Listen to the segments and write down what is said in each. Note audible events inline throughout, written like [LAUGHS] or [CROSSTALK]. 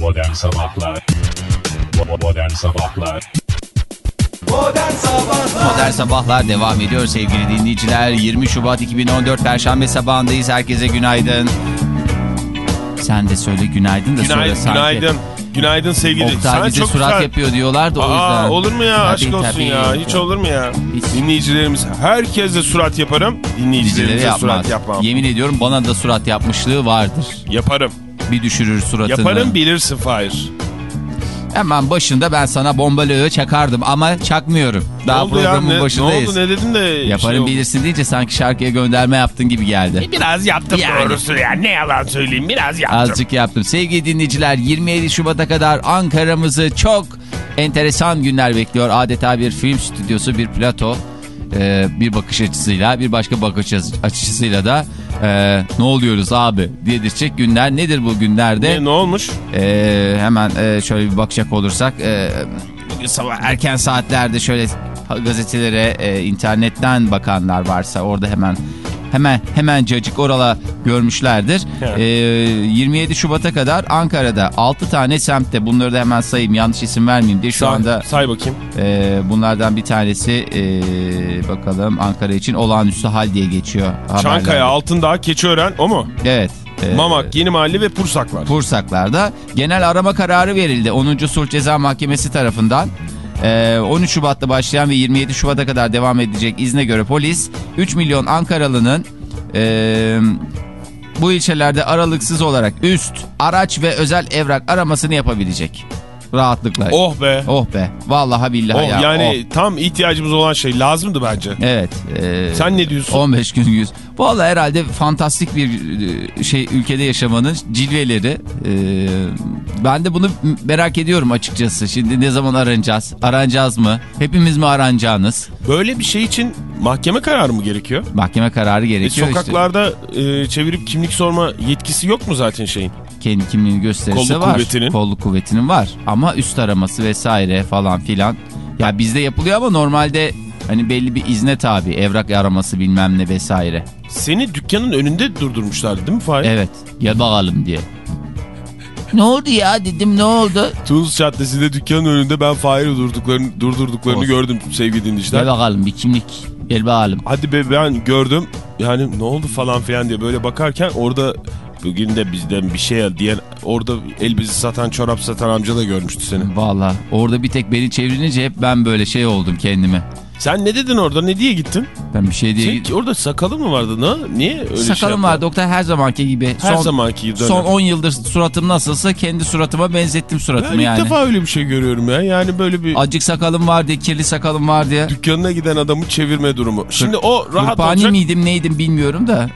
Modern Sabahlar Modern Sabahlar Modern Sabahlar Modern Sabahlar devam ediyor sevgili dinleyiciler. 20 Şubat 2014 Perşembe sabahındayız. Herkese günaydın. Sen de söyle günaydın da Günaydın, sonra sanki... günaydın. Günaydın sevgili. Oktay bize surat güzel- yapıyor diyorlar da o Aa, yüzden. olur mu ya? Tabii, Aşk olsun tabii. ya. Hiç olur mu ya? Hiç. Dinleyicilerimiz herkese surat yaparım. Dinleyicilerimize surat yapmam. Yemin ediyorum bana da surat yapmışlığı vardır. Yaparım. Bir düşürür suratını. Yaparım bilirsin Fahir. Hemen başında ben sana bombalığı çakardım ama çakmıyorum. Daha ne oldu ya? programın Ne, ne başındayız. oldu ne dedin de Yaparım şey oldu. bilirsin deyince sanki şarkıya gönderme yaptın gibi geldi. Biraz yaptım Yani. doğrusu ya. Ne yalan söyleyeyim biraz yaptım. Azıcık yaptım. Sevgili dinleyiciler 27 Şubat'a kadar Ankara'mızı çok enteresan günler bekliyor. Adeta bir film stüdyosu, bir plato. Ee, bir bakış açısıyla bir başka bakış açısıyla da e, ne oluyoruz abi dedirtecek günler nedir bu günlerde Ne, ne olmuş? Ee, hemen e, şöyle bir bakacak olursak e, bugün sabah erken saatlerde şöyle gazetelere e, internetten bakanlar varsa orada hemen hemen hemen cacık orala görmüşlerdir. Evet. Ee, 27 Şubat'a kadar Ankara'da 6 tane semtte bunları da hemen sayayım yanlış isim vermeyeyim diye şu Say- anda Say bakayım. e, bunlardan bir tanesi e, bakalım Ankara için olağanüstü hal diye geçiyor. Çankaya, haberlerde. Altındağ, Keçiören o mu? Evet. e, Mamak, Yeni Mahalle ve Pursak var. Pursaklar'da genel arama kararı verildi 10. Sulh Ceza Mahkemesi tarafından. Ee, 13 Şubat'ta başlayan ve 27 Şubat'a kadar devam edecek izne göre polis 3 milyon Ankaralı'nın ee, bu ilçelerde aralıksız olarak üst, araç ve özel evrak aramasını yapabilecek. Rahatlıkla. Oh be. Oh be. Vallahi billahi Oh, ya. yani tam ihtiyacımız olan şey lazımdı bence. Evet. e, Sen ne diyorsun? 15 gün yüz. Vallahi herhalde fantastik bir e, şey ülkede yaşamanın cilveleri. E, ben de bunu merak ediyorum açıkçası. Şimdi ne zaman aranacağız? Aranacağız mı? Hepimiz mi aranacağınız? Böyle bir şey için mahkeme kararı mı gerekiyor? Mahkeme kararı E, gerekiyor. işte. sokaklarda e, çevirip kimlik sorma yetkisi yok mu zaten şeyin? Kendi kimliğini gösterirse Kolluk var. kuvvetinin. Kolluk kuvvetinin var. Ama üst araması vesaire falan filan. Ya bizde yapılıyor ama normalde hani belli bir izne tabi. Evrak araması bilmem ne vesaire. Seni dükkanın önünde durdurmuşlardı değil mi Fahir? Evet. Gel bakalım diye. ne oldu ya dedim ne oldu? Tuz Caddesi'nde dükkanın önünde ben Fahir'i durduklarını, durdurduklarını Olsun. gördüm sevgili dinleyiciler. Gel bakalım bir kimlik. Gel bakalım. Hadi be ben gördüm yani ne oldu falan filan diye böyle bakarken orada bugün de bizden bir şey al diyen orada elbizi satan çorap satan amca da görmüştü seni. Valla orada bir tek beni çevirince hep ben böyle şey oldum kendime. Sen ne dedin orada ne diye gittin? Ben bir şey diye... Senin orada sakalın mı vardı ne? Niye öyle şey Sakalım yaptın? var doktor her zamanki gibi. Her son, zamanki dönem. Son 10 yıldır suratım nasılsa kendi suratıma benzettim Ben suratımı ilk yani. defa öyle bir şey görüyorum ya. Yani böyle bir Acık sakalım var diye, kirli sakalım var diye. dükkanına giden adamı çevirme durumu. Şimdi o rahat Hırpani olacak miydim neydim bilmiyorum da.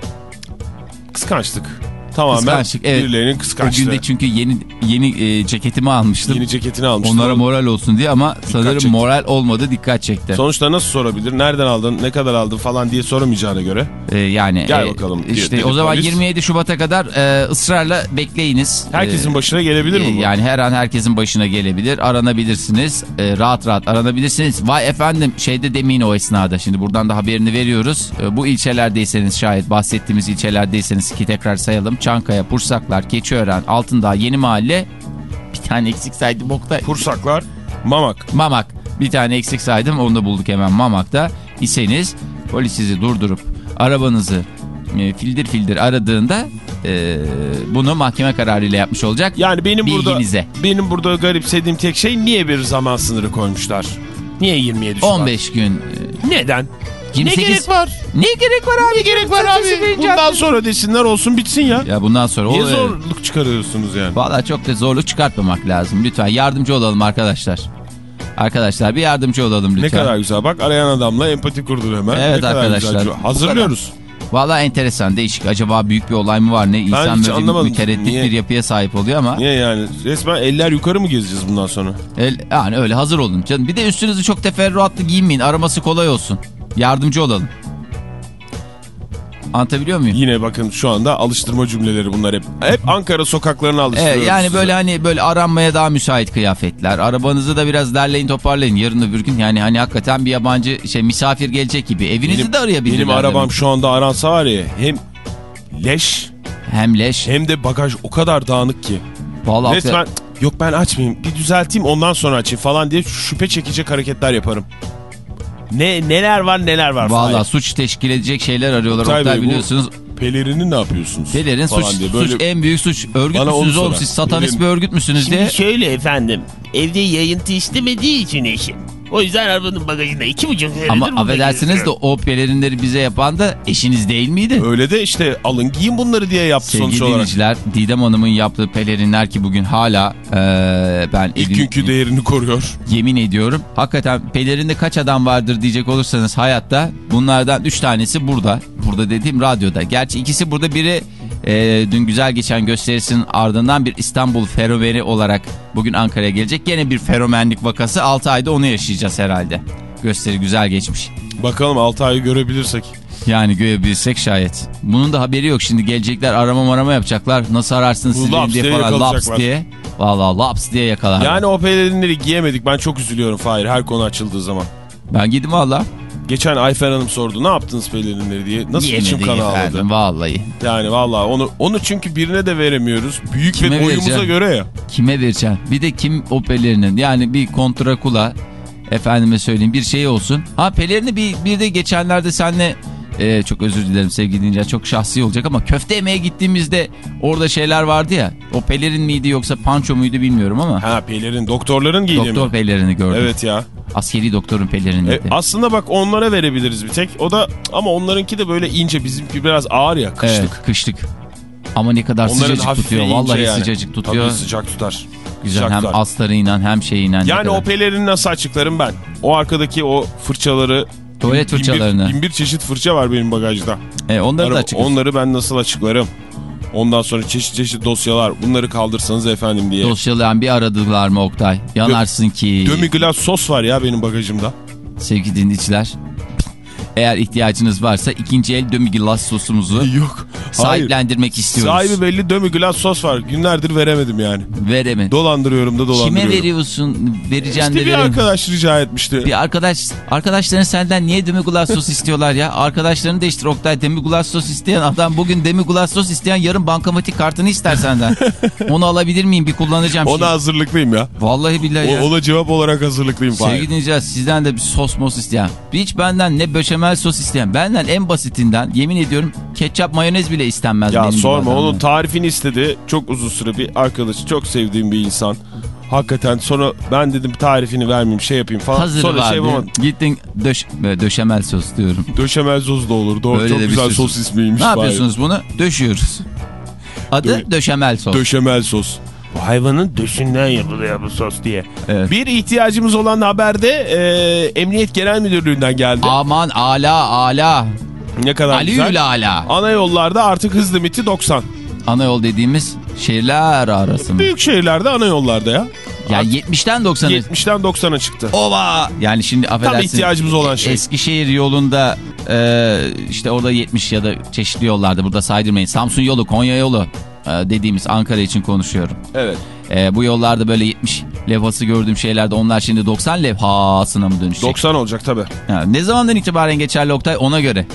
kıskançlık. Tamamen Kıskançlık, evet. birilerinin O kıskançlığı. günde çünkü yeni yeni e, ceketimi almıştım. Yeni ceketini almıştın. Onlara moral olsun diye ama sanırım çekti. moral olmadı dikkat çekti. Sonuçta nasıl sorabilir? Nereden aldın? Ne kadar aldın falan diye soramayacağına göre. Ee, yani Gel e, bakalım diyor, işte o zaman polis. 27 Şubat'a kadar e, ısrarla bekleyiniz. Herkesin Ee, başına gelebilir mi e, bu? Yani her an herkesin başına gelebilir. Aranabilirsiniz. E, rahat rahat aranabilirsiniz. Vay efendim şeyde demeyin o esnada. Şimdi buradan da haberini veriyoruz. E, bu ilçelerdeyseniz şayet bahsettiğimiz ilçelerdeyseniz ki tekrar sayalım. Çankaya, Pursaklar, Keçiören, Altındağ, Yeni Mahalle. Bir tane eksik saydım Oktay. Pursaklar, Mamak. Mamak. Bir tane eksik saydım onu da bulduk hemen Mamak'ta. iseniz polis sizi durdurup arabanızı e, fildir fildir aradığında e, bunu mahkeme kararıyla yapmış olacak. Yani benim Bilginize. burada benim burada garipsediğim tek şey niye bir zaman sınırı koymuşlar? Niye 27 Şubat? 15 gün. e, Neden? 28 Ne gerek var? Ne gerek var abi? Ne gerek var abi? Bundan sonra desinler olsun bitsin ya. Ya bundan sonra Niye o- zorluk çıkarıyorsunuz yani? Valla çok da zorluk çıkartmamak lazım. Lütfen yardımcı olalım arkadaşlar. Arkadaşlar bir yardımcı olalım lütfen. Ne kadar güzel bak arayan adamla empati kurdun hemen. Evet ne arkadaşlar. güzel. Hazırlıyoruz. Valla enteresan değişik. Acaba büyük bir olay mı var ne? İnsan hiç böyle anlamadım. mütereddit Niye? bir yapıya sahip oluyor ama. Niye yani? Resmen eller yukarı mı gezeceğiz bundan sonra? El, yani öyle hazır olun canım. Bir de üstünüzü çok teferruatlı giyinmeyin. Araması kolay olsun. Yardımcı olalım. Anlatabiliyor muyum? Yine bakın şu anda alıştırma cümleleri bunlar hep. Hep Ankara sokaklarına alıştırıyoruz. Evet, yani sizi. böyle hani böyle aranmaya daha müsait kıyafetler. Arabanızı da biraz derleyin toparlayın. Yarın öbür gün yani hani hakikaten bir yabancı şey misafir gelecek gibi. Evinizi benim, de arayabilirler. benim arabam demek. şu anda aransa var ya hem leş Hem leş. hem de bagaj o kadar dağınık ki. Vallahi Resmen yok ben açmayayım bir düzelteyim ondan sonra açayım falan diye şüphe çekecek hareketler yaparım. Ne neler var neler var. Valla suç teşkil edecek şeyler arıyorlar. Oktay Oktay Bey, biliyorsunuz. Pelerini ne yapıyorsunuz? Pelerin suç, diye böyle- suç en büyük suç. Örgüt Bana müsünüz oğlum siz satanist Pelerin- bir örgüt müsünüz diye. Şimdi şöyle efendim. Evde yayıntı istemediği için eşim. O yüzden arabanın bagajında iki buçuk Ama affedersiniz de o pelerinleri bize yapan da eşiniz değil miydi? Öyle de işte alın giyin bunları diye yaptı sonuç Sevgili olarak. dinleyiciler Didem Hanım'ın yaptığı pelerinler ki bugün hala eee, ben İlk evim- günkü değerini koruyor. yemin ediyorum. Hakikaten pelerinde kaç adam vardır diyecek olursanız hayatta bunlardan 3 tanesi burada. Burada dediğim radyoda. Gerçi ikisi burada biri e, dün güzel geçen gösterisinin ardından bir İstanbul fenomeni olarak bugün Ankara'ya gelecek. Gene bir fenomenlik vakası 6 ayda onu yaşayacağız herhalde. Gösteri güzel geçmiş. Bakalım 6 ayı görebilirsek. Yani görebilirsek şayet. Bunun da haberi yok. Şimdi gelecekler arama marama yapacaklar. Nasıl ararsınız siz diye diye falan. Laps diye. Valla laps diye yakalarlar. Yani o pelerinleri giyemedik ben çok üzülüyorum Fahir her konu açıldığı zaman. Ben gittim valla. Geçen Ayfer Hanım sordu ne yaptınız pelerinleri diye. Nasıl içim Yemedik kan ağladı. vallahi. Yani vallahi onu onu çünkü birine de veremiyoruz. Büyük Kime ve boyumuza vereceğim? göre ya. Kime vereceksin? Bir de kim o pelerinin? Yani bir kontrakula efendime söyleyeyim bir şey olsun. Ha pelerini bir, bir de geçenlerde senle e, çok özür dilerim sevgili dinleyiciler çok şahsi olacak ama köfte yemeye gittiğimizde orada şeyler vardı ya. O pelerin miydi yoksa panço muydu bilmiyorum ama. Ha pelerin doktorların giydiği Doktor mi? pelerini gördüm. Evet ya. Askeri doktorun pelerini. E, aslında bak onlara verebiliriz bir tek. O da ama onlarınki de böyle ince bizimki biraz ağır ya kışlık. Evet, kışlık. Ama ne kadar Onların sıcacık tutuyor. Vallahi yani. sıcacık tutuyor. Tabii sıcak tutar. Güzel Sıcak hem tutar. astarıyla hem şeyiyle. ne Yani o pelerini nasıl açıklarım ben? O arkadaki o fırçaları Tuvalet bin fırçalarını. Bin bir çeşit fırça var benim bagajda. E, onları da Araba- açık. onları ben nasıl açıklarım? Ondan sonra çeşit çeşit dosyalar. Bunları kaldırsanız efendim diye. Dosyalayan bir aradılar mı Oktay? Yanarsın ki. Demi glace sos var ya benim bagajımda. Sevgili dinleyiciler. Eğer ihtiyacınız varsa ikinci el demi-glace sosumuzu [LAUGHS] Yok. Hayır. sahiplendirmek istiyoruz. Sahibi belli demi glace sos var. Günlerdir veremedim yani. Vereme. Dolandırıyorum da dolandırıyorum. Kime veriyorsun? Vereceğin İşte de bir arkadaş rica etmişti. Bir arkadaş, arkadaşların senden niye demi-glace sos istiyorlar ya? Arkadaşlarını değiştir Oktay. Demi-glace sos isteyen adam bugün demi-glace sos isteyen yarın bankamatik kartını ister senden. [LAUGHS] Onu alabilir miyim? Bir kullanacağım. Ona şimdi. hazırlıklıyım ya. Vallahi billahi ya. O, ona cevap olarak hazırlıklıyım. Sevgili dinleyiciler sizden de bir sos mos isteyen. Hiç benden ne böşemel sos isteyen. Benden en basitinden yemin ediyorum ketçap mayonez bile istenmez. Ya benim sorma onun tarifini istedi. Çok uzun süre bir arkadaşı çok sevdiğim bir insan. Hakikaten sonra ben dedim tarifini vermeyeyim şey yapayım falan. Hazır sonra şey yapamadım. Gittin döş, e, döşemel sos diyorum. Döşemel sos da olur. Doğru Öyle çok güzel sos ismiymiş. Ne Fahir. yapıyorsunuz bunu? Döşüyoruz. Adı Dö- döşemel sos. Döşemel sos. Bu hayvanın döşünden yapılıyor bu sos diye. Evet. Bir ihtiyacımız olan haberde e, Emniyet Genel Müdürlüğü'nden geldi. Aman ala ala. ne kadar Ali güzel. Ala. Ana yollarda artık hız limiti 90. Ana yol dediğimiz şehirler arası mı? Büyük şehirlerde ana yollarda ya. Yani 70'ten 90'a. 70'ten 90'a çıktı. Ova! Yani şimdi Tam affedersin. ihtiyacımız olan şey. Eskişehir yolunda e, işte orada 70 ya da çeşitli yollarda burada saydırmayın. Samsun yolu, Konya yolu e, dediğimiz Ankara için konuşuyorum. Evet. E, bu yollarda böyle 70 levhası gördüğüm şeylerde onlar şimdi 90 levhasına mı dönüşecek? 90 olacak tabii. Yani ne zamandan itibaren geçerli Oktay ona göre.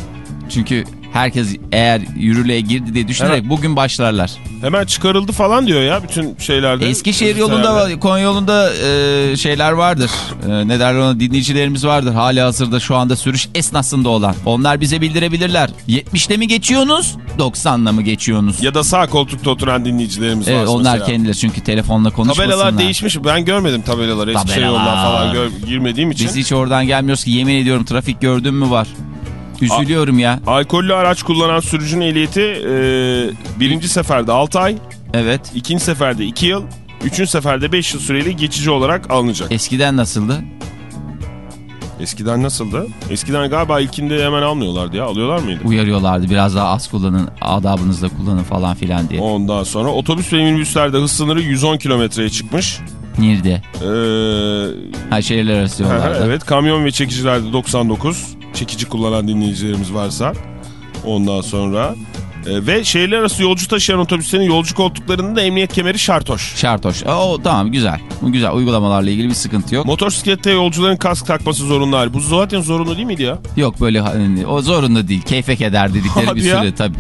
Çünkü herkes eğer yürürlüğe girdi diye düşünerek Evet. bugün başlarlar. Hemen çıkarıldı falan diyor ya bütün şeylerde. Eskişehir yolunda, Konya yolunda e, şeyler vardır. E, ne derler ona dinleyicilerimiz vardır. Hali hazırda şu anda sürüş esnasında olan. Onlar bize bildirebilirler. 70'te mi geçiyorsunuz? 90'la mı geçiyorsunuz? Ya da sağ koltukta oturan dinleyicilerimiz Evet var onlar mesela. kendileri çünkü telefonla konuşmasınlar. Tabelalar değişmiş. Ben görmedim tabelaları. Eskişehir Tabelalar. yoldan falan gör, girmediğim için. Biz hiç oradan gelmiyoruz ki yemin ediyorum trafik gördün mü var. Üzülüyorum ya. Alkollü araç kullanan sürücünün ehliyeti e, birinci seferde 6 ay, Evet. ikinci seferde 2 yıl, üçüncü seferde 5 yıl süreli geçici olarak alınacak. Eskiden nasıldı? Eskiden nasıldı? Eskiden galiba ilkinde hemen almıyorlardı ya. Alıyorlar mıydı? Uyarıyorlardı biraz daha az kullanın, adabınızla kullanın falan filan diye. Ondan sonra otobüs ve minibüslerde hız sınırı 110 kilometreye çıkmış. Nerede? Ee, Ha şehirler arası yollarda. [LAUGHS] evet kamyon ve çekicilerde 99. Çekici kullanan dinleyicilerimiz varsa. Ondan sonra e, ve şehirler arası yolcu taşıyan otobüslerin yolcu koltuklarında da emniyet kemeri şartoş. Şartoş. O tamam güzel. Bu güzel. Uygulamalarla ilgili bir sıkıntı yok. Motosiklette yolcuların kask takması zorunlu hali. Bu zaten zorunlu değil miydi ya? Yok böyle hani, o zorunda değil. Keyfe keder dedikleri Hadi bir ya. süre tabii.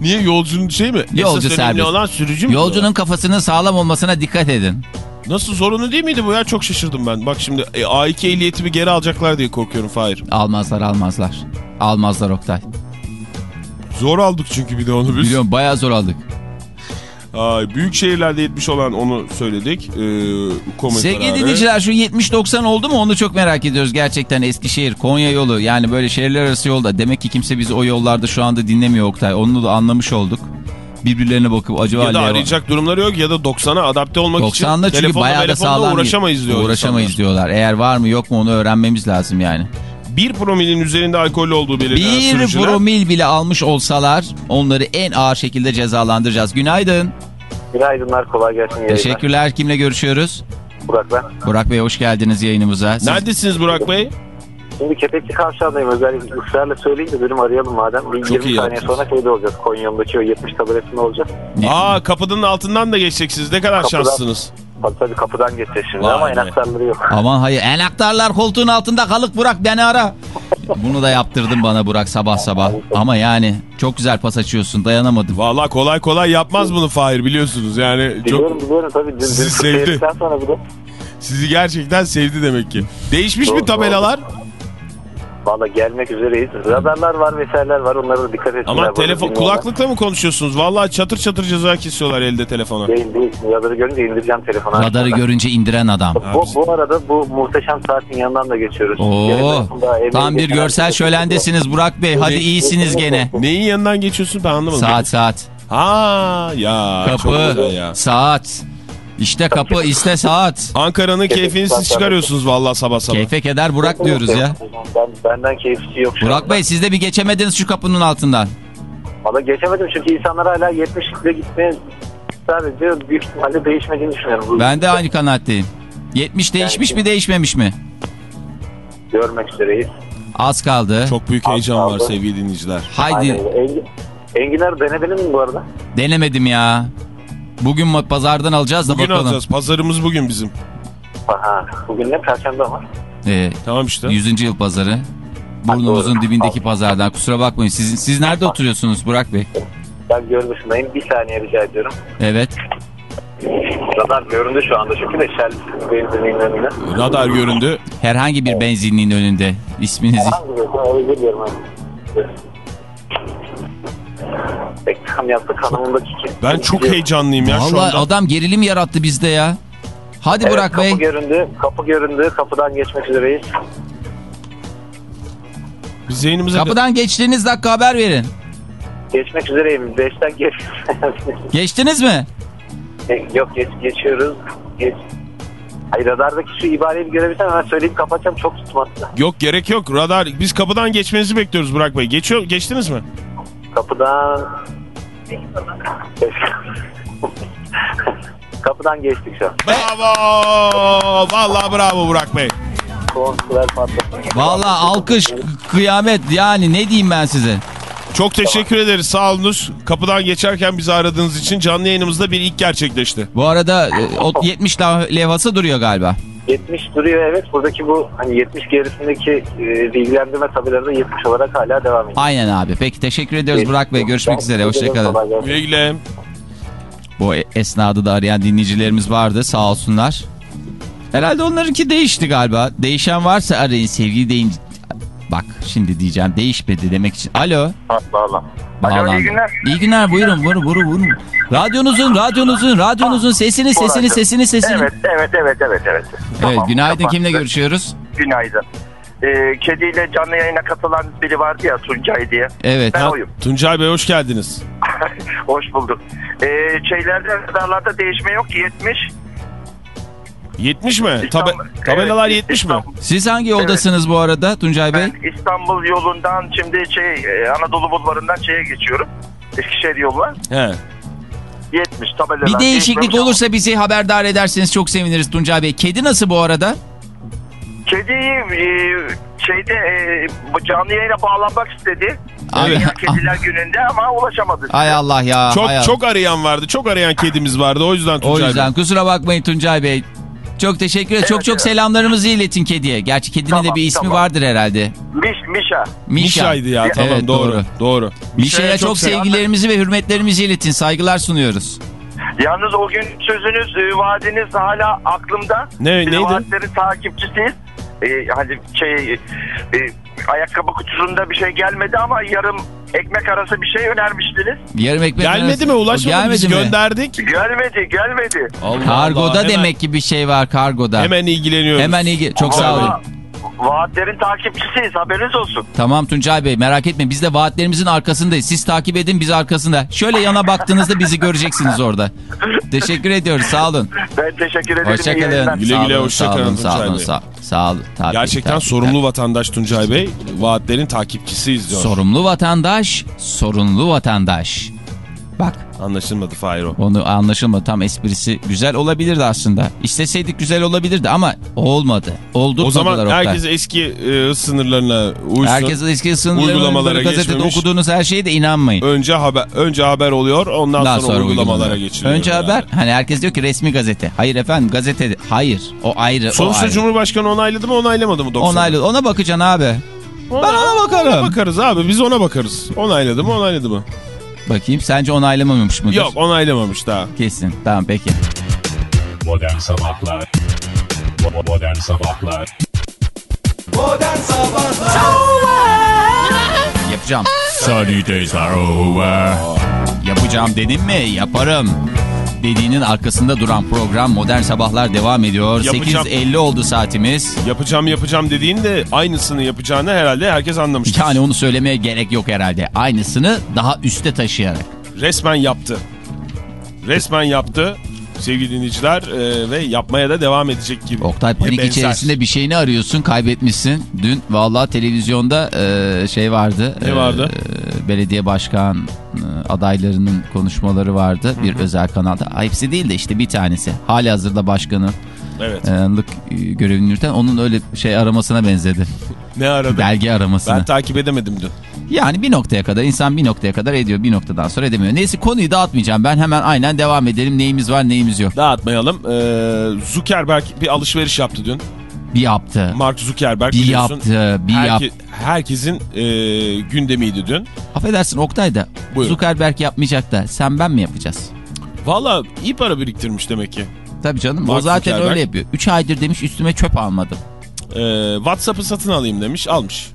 Niye yolcunun şey mi? Yolcu Esas serbest. olan sürücü mü? Yolcunun kafasının sağlam olmasına dikkat edin. Nasıl zorunlu değil miydi bu ya? Çok şaşırdım ben. Bak şimdi e, A2 ehliyetimi geri alacaklar diye korkuyorum Fahir. Almazlar almazlar. Almazlar Oktay. Zor aldık çünkü bir de onu biz. Biliyorum bayağı zor aldık. Ay, büyük şehirlerde 70 olan onu söyledik. Ee, Sevgili dinleyiciler şu 70-90 oldu mu onu çok merak ediyoruz. Gerçekten Eskişehir, Konya yolu yani böyle şehirler arası yolda. Demek ki kimse bizi o yollarda şu anda dinlemiyor Oktay. Onu da anlamış olduk. Birbirlerine bakıp acaba... Ya da arayacak durumları yok ya da 90'a adapte olmak için 90'da çünkü telefonla bayağı da telefonla sağlam. uğraşamayız diyor Uğraşamayız insanlar. diyorlar. Eğer var mı yok mu onu öğrenmemiz lazım yani. Bir promilin üzerinde alkollü olduğu belirlenen Bir sürücüler... promil bile almış olsalar onları en ağır şekilde cezalandıracağız. Günaydın. Günaydınlar kolay gelsin. yayınlar. Teşekkürler. Kimle görüşüyoruz? Burak ben. Burak Bey hoş geldiniz yayınımıza. Siz- Neredesiniz Burak Bey? Şimdi Kepekli Kavşağı'ndayım. Özellikle ısrarla söyleyin de dedim arayalım madem. Bir Çok 20 iyi saniye yaptınız. sonra şeyde olacağız. Konya yolundaki o 70 tabelasında olacağız. Aa kapının altından da geçeceksiniz. Ne kadar Kapıdan- şanslısınız. Tabii tabii kapıdan geçeceğiz şimdi Vay ama be. enaktarları yok. Aman hayır enaktarlar koltuğun altında kalık Burak beni ara. Bunu da yaptırdın bana Burak sabah sabah. Ama yani çok güzel pas açıyorsun dayanamadım. Valla kolay kolay yapmaz bunu Fahir biliyorsunuz. Yani Biliyorum çok biliyorum tabii. Dün, Sizi sevdi. seyrettikten sonra bir de. sizi gerçekten sevdi demek ki. Değişmiş Doğru, mi tabelalar? Valla gelmek üzereyiz. Radarlar var vesaireler var. Onlara da dikkat etsinler. Ama telefon kulaklıkla mı konuşuyorsunuz? Vallahi çatır çatır ceza kesiyorlar elde telefona. Değil değil. Radarı görünce indireceğim telefonu. Radarı görünce indiren adam. Bu, bu arada bu muhteşem saatin yanından da geçiyoruz. Oo, tam bir görsel şölendesiniz Burak Bey. Hadi iyisiniz gene. Neyin yanından geçiyorsun ben anlamadım. Saat saat. Ha ya. çok Kapı, güzel ya. saat. İşte kapı, iste saat. Ankara'nın keyfini siz çıkarıyorsunuz vallahi sabah sabah. Keyfe keder Burak diyoruz ya. Ben, benden keyifçi yok şu Burak. Bey siz de bir geçemediniz şu kapının altından. Valla geçemedim çünkü insanlar hala 70 ile gitmeye sadece büyük ihtimalle değişmediğini düşünüyorum. Ben de aynı kanaatteyim. 70 değişmiş mi değişmemiş mi? Görmek üzereyiz. Az kaldı. Çok büyük heyecan var Kaldı. sevgili dinleyiciler. Haydi. Aynen. Engin, enginar denediniz mi bu arada? Denemedim ya. Bugün pazardan alacağız da Bugün bakalım. alacağız. Pazarımız bugün bizim. Ha, bugün ne? Perşembe ama. Ee, Tamam işte. 100. yıl pazarı. Burnumuzun doğru. dibindeki pazardan. Kusura bakmayın. Siz, siz nerede oturuyorsunuz Burak Bey? Ben görmüşündeyim. Bir saniye rica ediyorum. Evet. Radar göründü şu anda çünkü de Shell benzinliğinin önünde. Radar göründü. Herhangi bir benzinliğin önünde. İsminizi. Hangi benzinliği? Özür diliyorum. Reklam yaptık hanımındaki kim? Ben çok heyecanlıyım ya şu Vallahi anda. adam gerilim yarattı bizde ya. Hadi Evet, Burak kapı Bey. göründü. Kapı göründü. Kapıdan geçmek üzereyiz. Biz yayınımıza... Kapıdan geçtiğiniz dakika haber verin. Geçmek üzereyim. Beşten geç. Geçtiniz mi? Yok geç, geçiyoruz. Geç. Hayır radardaki şu ibareyi bir görebilsem hemen söyleyip kapatacağım çok tutmadı. Yok gerek yok. Radar. Biz kapıdan geçmenizi bekliyoruz Burak Bey. Geçiyor, geçtiniz mi? Kapıdan... Kapıdan geçtik şu an. Bravo! Vallahi bravo Burak Bey. Kontrol patladı. Vallahi alkış, kıyamet yani ne diyeyim ben size. Çok teşekkür ederiz. Sağ olunuz. Kapıdan geçerken bizi aradığınız için canlı yayınımızda bir ilk gerçekleşti. Bu arada e, o 70 lav- levhası duruyor galiba. 70 duruyor evet. Buradaki bu hani 70 gerisindeki e, bilgilendirme tabelaları da 70 olarak hala devam ediyor. Aynen abi. Peki teşekkür ediyoruz Burak Bey. Görüşmek üzere. Hoşçakalın. Güle güle. Bu esnada da arayan dinleyicilerimiz vardı sağ olsunlar. Herhalde onlarınki değişti galiba. Değişen varsa arayın sevgili. Bak şimdi diyeceğim değişmedi demek için. Alo. Bağlan. Bağlandı. iyi günler. İyi günler buyurun buyurun buyurun. buyurun. Radyonuzun radyonuzun radyonuzun sesini sesini sesini sesini. Evet, evet, evet, evet, evet. Evet, günaydın kapattı. kimle görüşüyoruz? Günaydın. Ee, kediyle canlı yayına katılan biri vardı ya Tuncay diye. Evet. Ben ha- oyum. [LAUGHS] Tuncay Bey hoş geldiniz. Hoş bulduk. Ee, şeylerde radarlarda değişme yok ki 70. 70 mi? Tabe tabelalar Evet, 70 mi? İstanbul- Siz hangi yoldasınız bu arada Tuncay Bey? Ben İstanbul yolundan şimdi şey e, Anadolu bulvarından şeye geçiyorum. Eskişehir yolu var. He. 70 tabelalar. Bir değişiklik değişmemiş ama olursa bizi haberdar ederseniz çok seviniriz Tuncay Bey. Kedi nasıl bu arada? Kediyi e, şeyde e, bu canlı yayına bağlanmak istedi. Ay, Dünya [LAUGHS] Kediler gününde ama ulaşamadı. size. Ay Allah ya. Çok Allah. çok arayan vardı. Çok arayan kedimiz vardı. O yüzden O Tuncay yüzden Bey. kusura bakmayın Tuncay Bey. Çok teşekkür ederim. çok Evet, çok evet. selamlarımızı iletin kediye. Gerçi kedinin de Tamam, bir ismi tamam. vardır herhalde. Miş, Mişa. Mişa. Nişaydı ya. Tamam Evet, doğru. doğru. Doğru. Mişa'ya çok, selam. sevgilerimizi ve hürmetlerimizi iletin. Saygılar sunuyoruz. Yalnız o gün sözünüz, e, vaadiniz hala aklımda. Ne- Biz neydi? Vaatlerin takipçisiyiz. E, hani şey, e, ayakkabı kutusunda bir şey gelmedi ama yarım ekmek arası bir şey önermiştiniz. Yarım ekmek Gelmedi arası- mi? Ulaşmadı biz Gelmedi mi? gönderdik. Gelmedi, gelmedi. Allah Kargoda Allah, hemen- demek ki bir şey var kargoda. Hemen ilgileniyoruz. Hemen ilgi. Çok sağ olun. Vaatlerin takipçisiyiz, haberiniz olsun. Tamam Tuncay Bey merak etmeyin biz de vaatlerimizin arkasındayız. Siz takip edin biz arkasında. Şöyle yana baktığınızda bizi göreceksiniz orada. Teşekkür ediyoruz sağ olun. Ben teşekkür ederim. iyi Hoşçakalın. Güle güle, hoşça kalın Sağ Tuncay olun Bey. sağ, sağ olun. Tabii, Gerçekten tabii, sorumlu vatandaş Tuncay Bey. Vaatlerin takipçisiyiz diyor. Sorumlu vatandaş, sorunlu vatandaş. Bak Anlaşılmadı Fahir o. onu anlaşılmadı tam esprisi güzel olabilirdi aslında. İsteseydik güzel olabilirdi ama olmadı. Oldurtmadılar O zaman Oktay. herkes eski e, sınırlarına uysun. Herkes eski sınırları Uygulamalara gazetede geçmemiş. okuduğunuz her şeye de inanmayın. Önce haber önce haber oluyor ondan Daha sonra, sonra uygulamalara uygulamalar. geçiliyor. Önce yani. haber. Hani herkes diyor ki resmi gazete. Hayır efendim gazete. Hayır. O ayrı. o Sonuçta ayrı. Cumhurbaşkanı onayladı mı onaylamadı mı 90? Onaylı. Ona bakacaksın abi. Ben ona bakarım. Ona bakarız abi biz ona bakarız. Onayladı mı onayladı mı? Bakayım sence onaylamamış mıdır? Yok onaylamamış daha. Kesin. Tamam peki. Modern Sabahlar Bo- Modern Sabahlar Modern Sabahlar Yapacağım. Sunny days are over Yapacağım dedim mi? Yaparım. Dediğinin arkasında duran program Modern Sabahlar devam ediyor. Yapacağım. 8.50 oldu saatimiz. Yapacağım yapacağım dediğin de aynısını yapacağını herhalde herkes anlamıştır. Yani onu söylemeye gerek yok herhalde. Aynısını daha üste taşıyarak. Resmen yaptı. Resmen yaptı sevgili dinleyiciler e, ve yapmaya da devam edecek gibi. Oktay panik Benzer. içerisinde bir şeyini arıyorsun kaybetmişsin. Dün vallahi televizyonda e, şey vardı. Ne vardı? E, belediye başkan e, adaylarının konuşmaları vardı. Bir özel kanalda. Ay, Hepsi değil de işte bir tanesi. Hali hazırda başkanı Evet. e, lık e, görevini yürüten onun öyle şey aramasına benzedi. Ne aradı? Belge aramasına. Ben takip edemedim dün. Yani bir noktaya kadar insan bir noktaya kadar ediyor bir noktadan sonra edemiyor. Neyse konuyu dağıtmayacağım ben hemen aynen devam edelim neyimiz var neyimiz yok. Dağıtmayalım. Ee, Zuckerberg bir alışveriş yaptı dün. Bir yaptı Mark Zuckerberg bir biliyorsun. yaptı bir herke- yaptı. herkesin e, gündemiydi dün. Affedersin Oktay da Buyur. Zuckerberg yapmayacak da sen ben mi yapacağız? Valla iyi para biriktirmiş demek ki. Tabii canım o Mark zaten Zuckerberg. öyle yapıyor. 3 aydır demiş üstüme çöp almadım. Ee, WhatsApp'ı satın alayım demiş almış.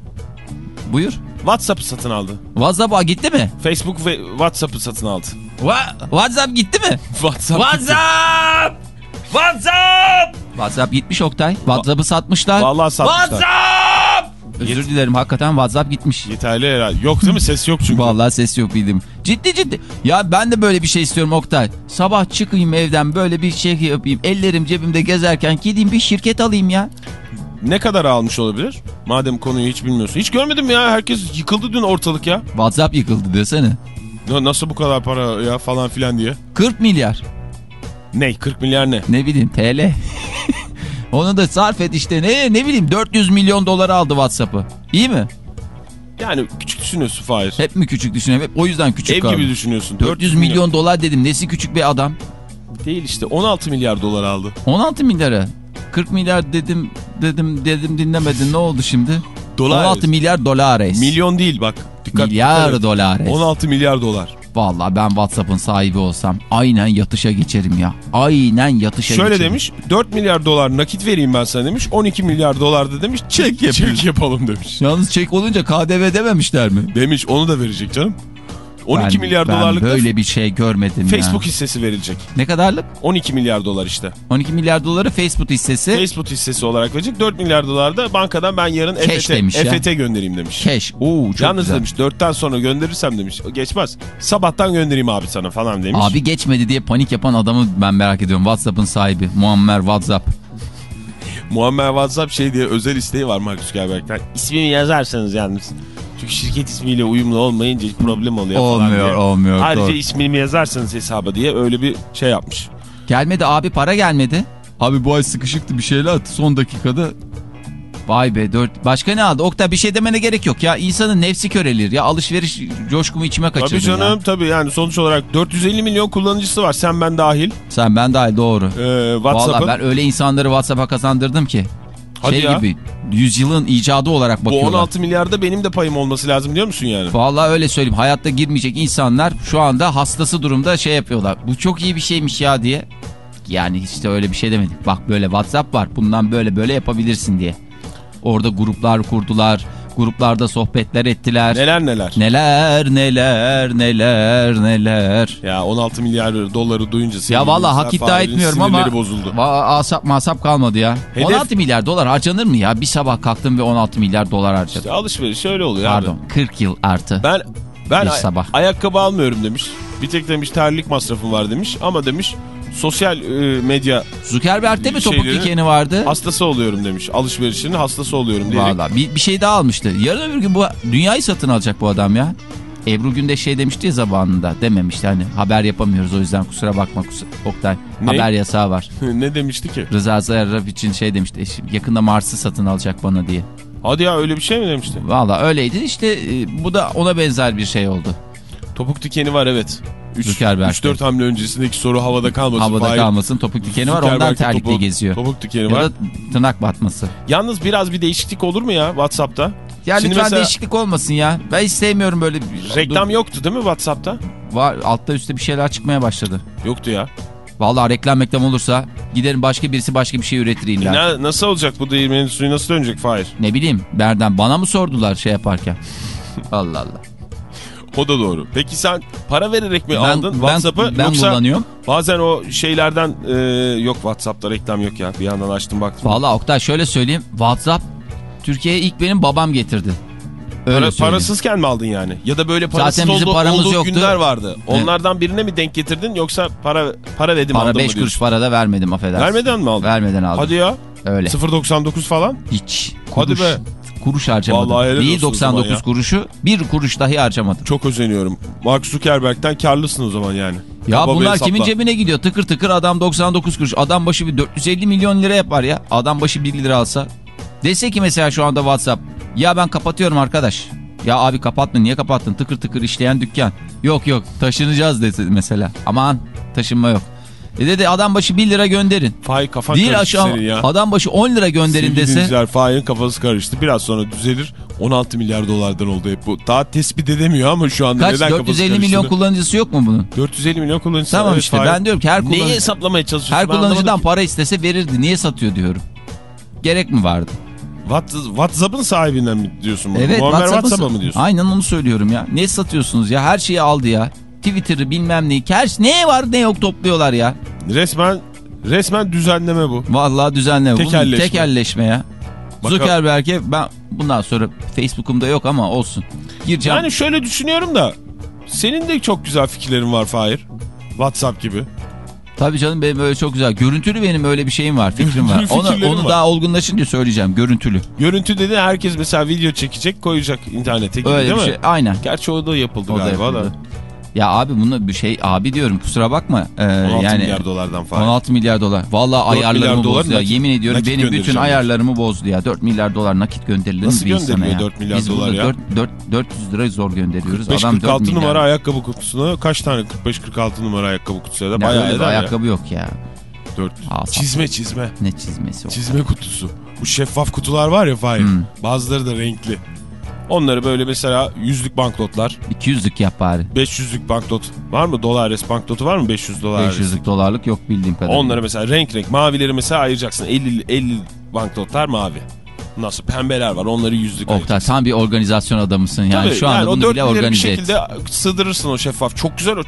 Buyur. WhatsApp'ı satın aldı. WhatsApp'a gitti mi? Facebook ve WhatsApp'ı satın aldı. Wa- WhatsApp gitti mi? [LAUGHS] WhatsApp. WhatsApp! WhatsApp! WhatsApp gitmiş Oktay. WhatsApp'ı satmışlar. Vallahi satmışlar. WhatsApp! Özür dilerim hakikaten WhatsApp gitmiş. Yeterli herhalde. Yok değil mi? Ses yok çünkü. Vallahi ses yok bildim. Ciddi ciddi. Ya ben de böyle bir şey istiyorum Oktay. Sabah çıkayım evden böyle bir şey yapayım. Ellerim cebimde gezerken gideyim bir şirket alayım ya. Ne kadar almış olabilir? Madem konuyu hiç bilmiyorsun. Hiç görmedim ya. Herkes yıkıldı dün ortalık ya. WhatsApp yıkıldı desene. Na- Nasıl bu kadar para ya falan filan diye. 40 milyar. Ne? 40 milyar ne? Ne bileyim TL. [LAUGHS] Onu da sarf et işte ne ne bileyim 400 milyon dolar aldı WhatsApp'ı. İyi mi? Yani küçük düşünüyorsun Fahir. Hep mi küçük düşünüyorum? Hep o yüzden küçük Ev kaldı. gibi düşünüyorsun. 400 milyon dolar dedim. Nesi küçük bir adam? Değil işte 16 milyar dolar aldı. 16 milyara. 40 milyar dedim dedim dedim dinlemedin ne oldu şimdi? Dolar. 16 milyar dolar. Milyon değil bak. Dikkat milyar dikkat et. dolar. 16 milyar dolar. Vallahi ben WhatsApp'ın sahibi olsam aynen yatışa geçerim ya. Aynen yatışa Şöyle geçerim. demiş 4 milyar dolar nakit vereyim ben sana demiş. 12 milyar dolar da demiş çek, Çek yapayım. çek yapalım demiş. Yalnız çek olunca KDV dememişler mi? Demiş onu da verecek canım. 12 Ben- milyar ben dolarlık böyle bir şey görmedim Facebook ya. hissesi verilecek. Ne kadarlık? 12 milyar dolar işte. 12 milyar doları Facebook hissesi. Facebook hissesi olarak verecek. 4 milyar dolar da bankadan ben yarın Cash EFT, demiş. EFT göndereyim demiş. Cash. Oo çok Yalnız güzel. demiş 4'ten sonra gönderirsem demiş. Geçmez. Sabahtan göndereyim abi sana falan demiş. Abi geçmedi diye panik yapan adamı ben merak ediyorum. WhatsApp'ın sahibi Muammer WhatsApp. Muammer WhatsApp şey diye özel isteği var Mark Zuckerberg'den. İsmini yazarsanız yalnız. Çünkü şirket ismiyle uyumlu olmayınca problem oluyor falan Olmuyor, olmuyor, Ayrıca doğru. ismimi yazarsanız hesaba diye öyle bir şey yapmış. Gelmedi abi para gelmedi. Abi bu ay sıkışıktı bir şeyler attı son dakikada. Vay be dört. Başka ne aldı? Oktay bir şey demene gerek yok ya. İnsanın nefsi körelir ya. Alışveriş coşkumu içime kaçırdın Tabii canım ya. tabii yani sonuç olarak 450 milyon kullanıcısı var sen ben dahil. Sen ben dahil doğru. Ee, Vallahi WhatsApp'ın ben öyle insanları WhatsApp'a kazandırdım ki. Hadi şey ya. gibi yüzyılın icadı olarak Bu bakıyorlar. 16 milyarda benim de payım olması lazım diyor musun yani? Vallahi öyle söyleyeyim. Hayatta girmeyecek insanlar şu anda hastası durumda şey yapıyorlar. Bu çok iyi bir şeymiş ya diye. Yani işte öyle bir şey demedik. Bak böyle WhatsApp var. Bundan böyle böyle yapabilirsin diye. Orada gruplar kurdular. Gruplarda sohbetler ettiler. Neler neler. Neler neler neler neler. Ya 16 milyar doları duyunca Ya vallahi hak iddia etmiyorum ama bozuldu. asap masap kalmadı ya. Hedef- 16 milyar dolar harcanır mı ya? Bir sabah kalktım ve 16 milyar dolar harcadım. İşte alışveriş öyle oluyor abi. Pardon 40 yıl artı. Ben ben Bir sabah. ayakkabı almıyorum demiş. Bir tek demiş terlik masrafım var demiş ama demiş sosyal e, medya Zuckerberg'te mi topuk dikeni vardı? hastası oluyorum demiş. Alışverişinin hastası oluyorum diyerek. Valla bir, bir şey daha almıştı. Yarın öbür gün bu dünyayı satın alacak bu adam ya. Ebru Gündeş şey demişti ya zamanında dememişti hani haber yapamıyoruz o yüzden kusura bakma kusura, Oktay. Ne? Haber yasağı var. [LAUGHS] ne demişti ki? Rıza Zarrab için şey demişti "Eşim yakında Mars'ı satın alacak bana diye. Hadi ya öyle bir şey mi demişti? Valla öyleydi işte e, bu da ona benzer bir şey oldu. Topuk dikeni var evet. Zuckerberg'te. 3-4 hamle öncesindeki soru havada kalmasın. Havada Fahir. kalmasın topuk dikeni var ondan terlikle topu- geziyor. Topuk dikeni Ya var. da tırnak batması. Yalnız biraz bir değişiklik olur mu ya WhatsApp'ta? Ya Şimdi lütfen mesela- değişiklik olmasın ya. Ben hiç sevmiyorum böyle. bir- Reklam yoktu değil mi WhatsApp'ta? Var altta üstte bir şeyler çıkmaya başladı. Yoktu ya. Vallahi reklam reklam olursa giderin başka birisi başka bir şey üretir illa. Ne? Ne, nasıl olacak bu değirmenin suyu nasıl dönecek Fahir? bileyim Berden bana mı sordular şey yaparken? [LAUGHS] Allah Allah. O da doğru. Peki sen para vererek mi Ben, aldın ben, WhatsApp'ı ben yoksa kullanıyorum. bazen o şeylerden e, yok WhatsApp'ta reklam yok ya. Bir yandan açtım baktım. Vallahi Oktay şöyle söyleyeyim. WhatsApp Türkiye'ye ilk benim babam getirdi. Öyle Para, söyleyeyim. parasızken mi aldın yani? Ya da böyle parasız Zaten bizim olduğu, paramız olduğu yoktu. günler vardı. Onlardan birine mi denk getirdin yoksa para para verdim Para aldın 5 mı kuruş para da vermedim affedersin. Vermeden mi aldın? Vermeden aldım. Hadi ya. Öyle. 0.99 falan. Hiç. Hadi Kuruş, be. Kuruş harcamadım. Vallahi helal Değil olsun o zaman 99 ya. kuruşu bir kuruş dahi harcamadım. Çok özeniyorum. Mark Zuckerberg'den karlısın o zaman yani. Ya Kaba bunlar kimin cebine gidiyor? Tıkır tıkır adam 99 kuruş. Adam başı bir 450 milyon lira yapar ya. Adam başı 1 lira alsa. Dese ki mesela şu anda WhatsApp. Ya ben kapatıyorum arkadaş. Ya abi kapatma niye kapattın? Tıkır tıkır işleyen dükkan. Yok yok taşınacağız dese mesela. Aman taşınma yok. E dedi adam başı 1 lira gönderin. Fahir kafan Değil karıştı aşağı senin ya. adam başı 10 lira gönderin Sevgili dese. dinleyiciler, Fahir'in kafası karıştı. Biraz sonra düzelir. 16 milyar dolardan oldu hep bu. Daha tespit edemiyor ama şu anda Kaç neden kafası 450 milyon kullanıcısı yok mu bunun? 450 milyon kullanıcısı. Tamam Evet, işte Fahir. ben diyorum ki her Neyi kullanıcı hesaplamaya çalışıyorsun? her kullanıcıdan para istese verirdi. Niye satıyor diyorum. Gerek mi vardı? What- WhatsApp'ın sahibinden mi diyorsun bunu? Evet WhatsApp'a mı diyorsun? Aynen onu söylüyorum ya. Ne satıyorsunuz ya? Her şeyi aldı ya. Twitter'ı bilmem neyi. Her ne var ne yok topluyorlar ya. Resmen resmen düzenleme bu. Vallahi düzenleme. Bunun Tekelleşme. Tekelleşme ya. Bakalım. Zuckerberg'e ben bundan sonra Facebook'umda yok ama olsun. Gireceğim. Yani şöyle düşünüyorum da senin de çok güzel fikirlerin var Fahir. WhatsApp gibi. Tabii canım benim öyle çok güzel. Görüntülü benim öyle bir şeyim var, fikrim var. [LAUGHS] Görüntülü Onu, var. daha olgunlaşınca söyleyeceğim. Görüntülü. Görüntü dedi herkes mesela video çekecek koyacak internete gibi Öyle değil mi? şey. Aynen. Gerçi o da yapıldı O da galiba yapıldı. da. Ya abi bunu bir şey abi diyorum kusura bakma. Ee, 16 yani milyar dolardan Fahir. 16 milyar dolar. Vallahi 4 milyar ayarlarımı bozdu ya. nakit- Yemin ediyorum benim bütün ayarlarımı bozdu ya. 4 milyar dolar nakit gönderilir Nasıl bir insana ya? 4 milyar Biz dolar ya? 4, 4, 400 lira zor gönderiyoruz. Adam 4 45-46 milyar. numara ayakkabı kutusuna kaç tane 45-46 numara ayakkabı kutusu ya da Ya bayağı eder ya. ayakkabı yok ya. 400. Asap. Çizme çizme. Ne çizmesi o. Çizme kutusu. Bu şeffaf kutular var ya Fahir. Hmm. Bazıları da renkli. Onları böyle mesela yüzlük banknotlar, 200'lük yap bari. 500'lük banknot var mı? Dolar res banknotu var mı? 500 dolar res. 500'lük dolarlık yok bildiğim kadarıyla. Onları mesela renk renk mavileri mesela ayıracaksın. 50 50 banknotlar mavi. Nasıl pembeler var onları yüzlük Oktay tam bir organizasyon adamısın. Yani Tabii, şu anda yani bunu bile bir organize et. şekilde sığdırırsın o şeffaf. Çok güzel o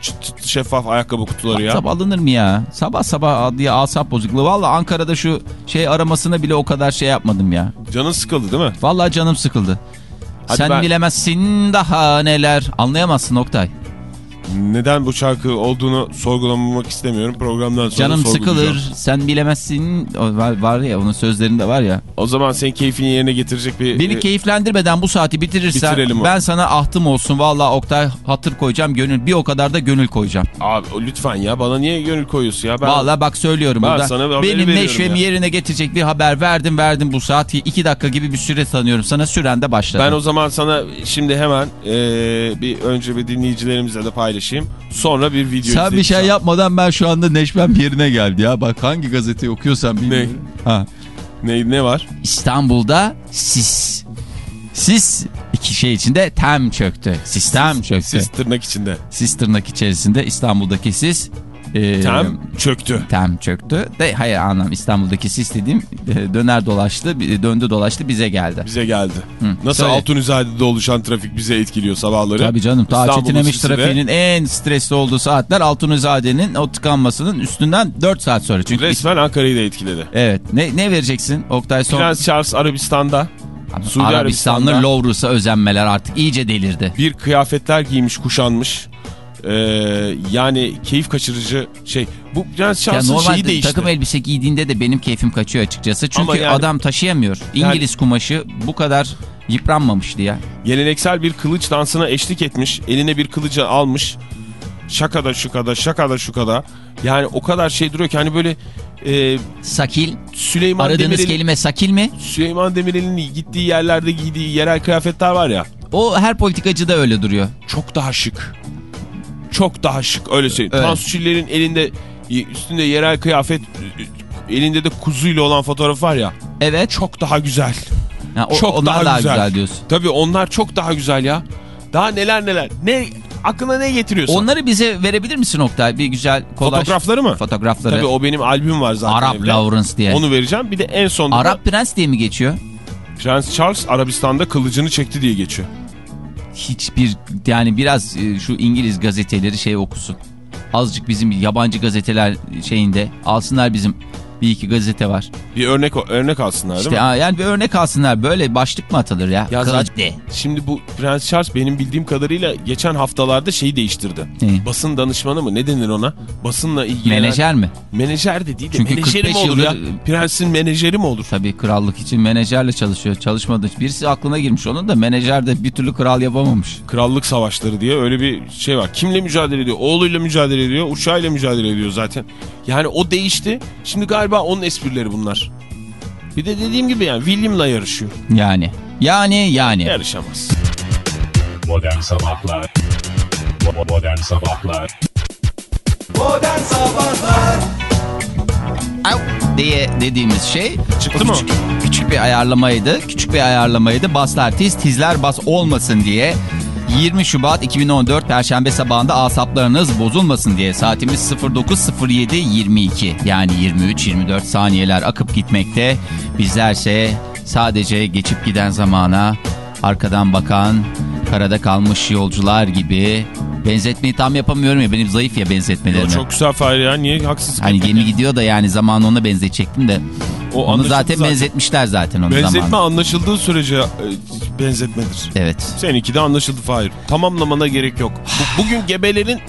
şeffaf ayakkabı kutuları ya. WhatsApp alınır mı ya? Sabah sabah diye asap bozukluğu. Valla Ankara'da şu şey aramasına bile o kadar şey yapmadım ya. Canın sıkıldı değil mi? Vallahi canım sıkıldı. Hadi Sen ben- bilemezsin daha neler. Anlayamazsın Oktay. Neden bu şarkı olduğunu sorgulamamak istemiyorum. Programdan sonra Canım sıkılır. Sen bilemezsin. Var, var ya onun sözlerinde var ya. O zaman senin keyfini yerine getirecek bir... Beni e, keyiflendirmeden bu saati bitirirsen ben sana ahtım olsun. Vallahi Oktay hatır koyacağım. Gönül bir o kadar da gönül koyacağım. Abi lütfen ya bana niye gönül koyuyorsun ya? Ben... Vallahi bak söylüyorum Ben burada. sana Benim neşvemi yerine getirecek bir haber verdim verdim bu saati. iki dakika gibi bir süre tanıyorum sana. Süren de başladı. Ben o zaman sana şimdi hemen e, bir önce bir dinleyicilerimizle de paylaşayım. Sonra bir video Sen bir şey yapmadan ben şu anda neşvem yerine geldi ya. Bak hangi gazeteyi okuyorsan bilmiyorum. Ha. Ne, ne var? İstanbul'da sis. Sis iki şey içinde tem çöktü. Sistem çöktü. Siz tırnak içinde. Sis tırnak içerisinde İstanbul'daki sis. E, Tem çöktü. tem çöktü. De, hayır anlam İstanbul'daki sis dediğim e, döner dolaştı döndü dolaştı bize geldi. Bize geldi. Hı, Nasıl söyle. Altunizade'de oluşan trafik bize etkiliyor sabahları. Tabii canım İstanbul'un Çetinemiş trafiğinin en stresli olduğu saatler Altunizade'nin o tıkanmasının üstünden 4 saat sonra. Çünkü Resmen Ankara'yı da etkiledi. Evet. Ne, ne vereceksin Oktay son? Prens Charles Arabistan'da Suudi Arabistanlı Lovrus'a özenmeler artık iyice delirdi. bir kıyafetler giymiş kuşanmış. Ee, yani keyif kaçırıcı şey. Bu Prens Ya Charles'ın normal şeyi değişti. takım elbise giydiğinde de benim keyfim kaçıyor açıkçası. Çünkü Ama yani- adam taşıyamıyor. İngiliz kumaşı bu kadar yıpranmamıştı ya. Geleneksel bir kılıç dansına eşlik etmiş. Eline bir kılıcı almış. Şakada şukada şakada şukada. Yani o kadar şey duruyor ki hani böyle e, Sakil. Süleyman Aradığınız Demirel'in kelime sakil mi? Süleyman Demirel'in gittiği yerlerde giydiği yerel kıyafetler var ya. O her politikacı da öyle duruyor. Çok daha şık. Çok daha şık öyle söyleyeyim. Evet. Tansu Çiller'in elinde üstünde yerel kıyafet elinde de kuzuyla olan fotoğraf var ya. Evet. Çok daha güzel. Ha, o, çok onlar daha, daha güzel. güzel. diyorsun. Tabii onlar çok daha güzel ya. Daha neler neler. Ne aklına ne getiriyorsun? Onları bize verebilir misin Oktay? Bir güzel kolaj. Fotoğrafları mı? Fotoğrafları. Tabii o benim albüm var zaten. Arap evde. Lawrence diye. Onu vereceğim. Bir de en sonunda Arap Prens diye mi geçiyor? Prens Charles Arabistan'da kılıcını çekti diye geçiyor. Hiçbir yani biraz e, şu İngiliz gazeteleri şey okusun. Azıcık bizim yabancı gazeteler şeyinde alsınlar bizim bir iki gazete var. Bir örnek örnek alsınlar değil İşte mi? yani bir örnek alsınlar böyle başlık mı atılır ya? Ya zaten-. Şimdi bu Prens Charles benim bildiğim kadarıyla geçen haftalarda şeyi değiştirdi. Ne? Basın danışmanı mı ne denir ona? Basınla ilgilenen. Menajer mi? Menajer de değil de Çünkü menajeri mi 45 olur ya? Prensin menajeri mi olur? Tabii krallık için menajerle çalışıyor. Çalışmadı. Birisi aklına girmiş onun da menajer de bir türlü kral yapamamış. Krallık savaşları diye öyle bir şey var. Kimle mücadele ediyor? Oğluyla mücadele ediyor. Uçağıyla mücadele ediyor zaten. Yani o değişti. Şimdi galiba onun esprileri bunlar. Bir de dediğim gibi yani William'la yarışıyor. Yani. Yani yani. Yarışamaz. Modern Sabahlar Modern Sabahlar Modern Sabahlar Au diye dediğimiz şey Çıktı mı? küçük, küçük bir ayarlamaydı. Küçük bir ayarlamaydı. Baslar tiz, tizler bas olmasın diye. 20 Şubat 2014 Perşembe sabahında asaplarınız bozulmasın diye saatimiz 09.07.22 yani 23-24 saniyeler akıp gitmekte. Bizlerse sadece geçip giden zamana arkadan bakan karada kalmış yolcular gibi benzetmeyi tam yapamıyorum ya benim zayıf ya benzetmelerim. O çok güzel Fahri ya. Niye haksızlık Hani gemi gidiyor da yani zamanı ona benzetecektim de. O onu zaten, zaten. benzetmişler zaten onu Benzetme zamanında. anlaşıldığı sürece e, benzetmedir. Evet. Seninki de anlaşıldı Fahir. Tamamlamana gerek yok. Bu- bugün gebelerin...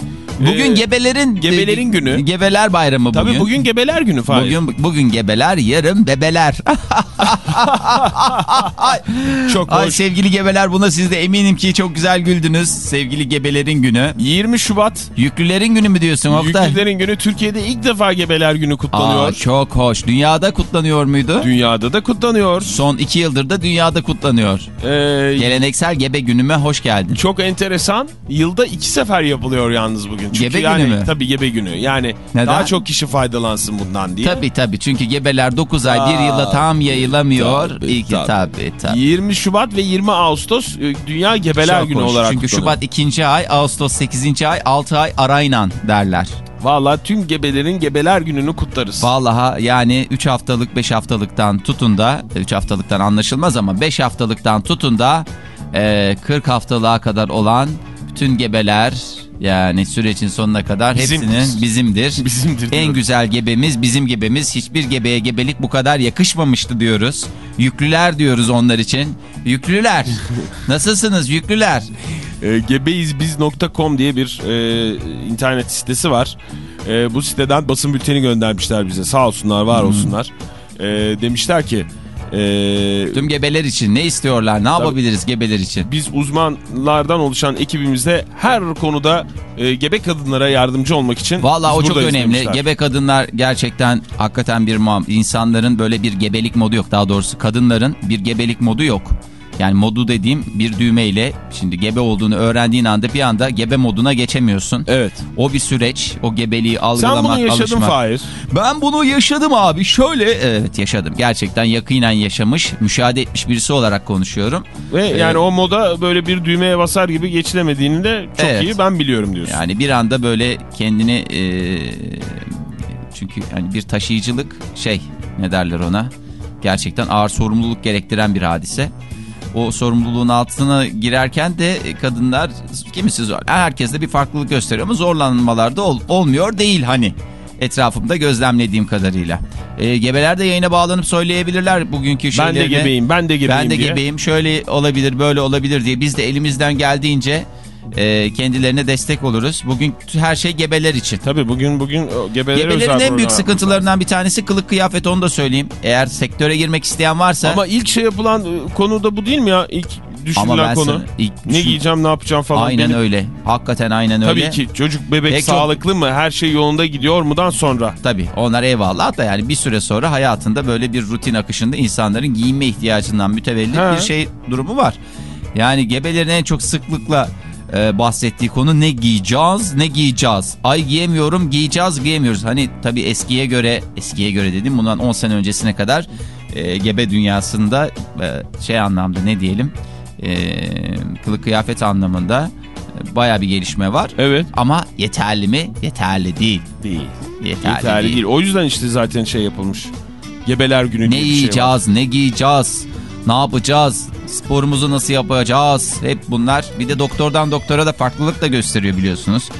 Bugün e, gebelerin gebelerin günü. Gebeler bayramı Tabii bugün. bugün, gebeler günü Fahir. Bugün bugün gebeler, yarın bebeler. [LAUGHS] Çok Ay hoş. sevgili gebeler buna siz de eminim ki çok güzel güldünüz. Sevgili gebelerin günü. 20 Şubat Yüklülerin günü mü diyorsun Oktay? Yüklülerin günü Türkiye'de ilk defa gebeler günü kutlanıyor. Aa, çok hoş. Dünyada kutlanıyor muydu? Dünyada da kutlanıyor. Son iki yıldır da dünyada kutlanıyor. Ee, Geleneksel gebe günüme hoş geldin. çok enteresan. Yılda iki sefer yapılıyor yalnız bugün. Çünkü Gebe yani, günü mü? Tabii gebe günü. Yani Neden? daha çok kişi faydalansın bundan diye. Tabii tabii çünkü gebeler 9 ay bir Aa, yıla tam yayılamıyor. tabii, İyi ki tabii. tabii tabii. 20 Şubat ve 20 Ağustos e, Dünya Gebeler Çok Günü hoş. olarak Çünkü. Şubat 2. ay, Ağustos 8. ay, 6 ay arayla derler. Valla tüm gebelerin Gebeler Günü'nü kutlarız. Vallahi yani 3 haftalık 5 haftalıktan tutun da 3 haftalıktan anlaşılmaz ama 5 haftalıktan tutun da e, 40 haftalığa kadar olan bütün gebeler yani sürecin sonuna kadar Bizimdir. hepsinin bizimdir. [LAUGHS] Bizimdir En diyorum. güzel gebemiz bizim gebemiz. Hiçbir gebeye gebelik bu kadar yakışmamıştı diyoruz. Yüklüler diyoruz onlar için. Yüklüler. [LAUGHS] Nasılsınız yüklüler? E, gebeizbiz.com diye bir e, internet sitesi var. E, bu siteden basın bülteni göndermişler bize. Sağ olsunlar, var olsunlar. E, demişler ki e, Tüm gebeler için ne istiyorlar? Ne yapabiliriz gebeler için? biz uzmanlardan oluşan ekibimizde her konuda e, gebe kadınlara yardımcı olmak için Vallahi o çok önemli. demişler. Gebe kadınlar gerçekten hakikaten bir muam. İnsanların böyle bir gebelik modu yok. Daha doğrusu kadınların bir gebelik modu yok. Yani modu dediğim bir düğmeyle şimdi gebe olduğunu öğrendiğin anda bir anda gebe moduna geçemiyorsun. Evet. O bir süreç. O gebeliği Sen algılamak, bunu yaşadın alışmak. Fahir. Ben bunu yaşadım abi. Şöyle evet yaşadım. Gerçekten yakinen yaşamış, müşahede etmiş birisi olarak konuşuyorum. Ve Ee, yani o moda böyle bir düğmeye basar gibi geçilemediğini de çok Evet. iyi ben biliyorum diyorsun. Yani bir anda böyle kendini e, çünkü hani bir taşıyıcılık şey ne derler ona gerçekten ağır sorumluluk gerektiren bir hadise. O sorumluluğun altına girerken de kadınlar kimisi zor. Herkes de bir farklılık gösteriyor ama zorlanmalar da ol- olmuyor değil hani etrafımda gözlemlediğim kadarıyla. E, gebeler de yayına bağlanıp söyleyebilirler bugünkü ben şeylerini. de gebeyim, ben de gebeyim Ben de diye. gebeyim şöyle olabilir böyle olabilir diye biz de elimizden geldiğince e, kendilerine destek oluruz. Bugün her şey gebeler için. Tabii bugün bugün özel Gebelerin en büyük sıkıntılarından bir tanesi kılık kıyafet onu da söyleyeyim. Eğer sektöre girmek isteyen varsa. Ama ilk şey yapılan e, konu da bu değil mi ya? İlk düşünülen Ama ben konu. sana ilk Ne düşün- giyeceğim, ne yapacağım falan. Aynen Benim- öyle. Hakikaten aynen öyle. Tabii ki çocuk bebek Pek çok- sağlıklı mı? Her şey yolunda gidiyor mudan sonra. Tabii onlar eyvallah da yani bir süre sonra hayatında böyle bir rutin akışında insanların giyinme ihtiyacından mütevellit He. bir şey durumu var. Yani gebelerin en çok sıklıkla e, bahsettiği konu ne giyeceğiz ne giyeceğiz. Ay giyemiyorum giyeceğiz giyemiyoruz. Hani tabii eskiye göre eskiye göre dedim bundan 10 sene öncesine kadar e, gebe dünyasında e, şey anlamda ne diyelim e, kılık kıyafet anlamında e, baya bir gelişme var. Evet. Ama yeterli mi? Yeterli değil. Değil. Yeterli, Yeterli değil. değil. O yüzden işte zaten şey yapılmış. Gebeler günü Ne diye bir şey var. yiyeceğiz, ne giyeceğiz, ne yapacağız, sporumuzu nasıl yapacağız hep bunlar. Bir de doktordan doktora da farklılık da gösteriyor biliyorsunuz.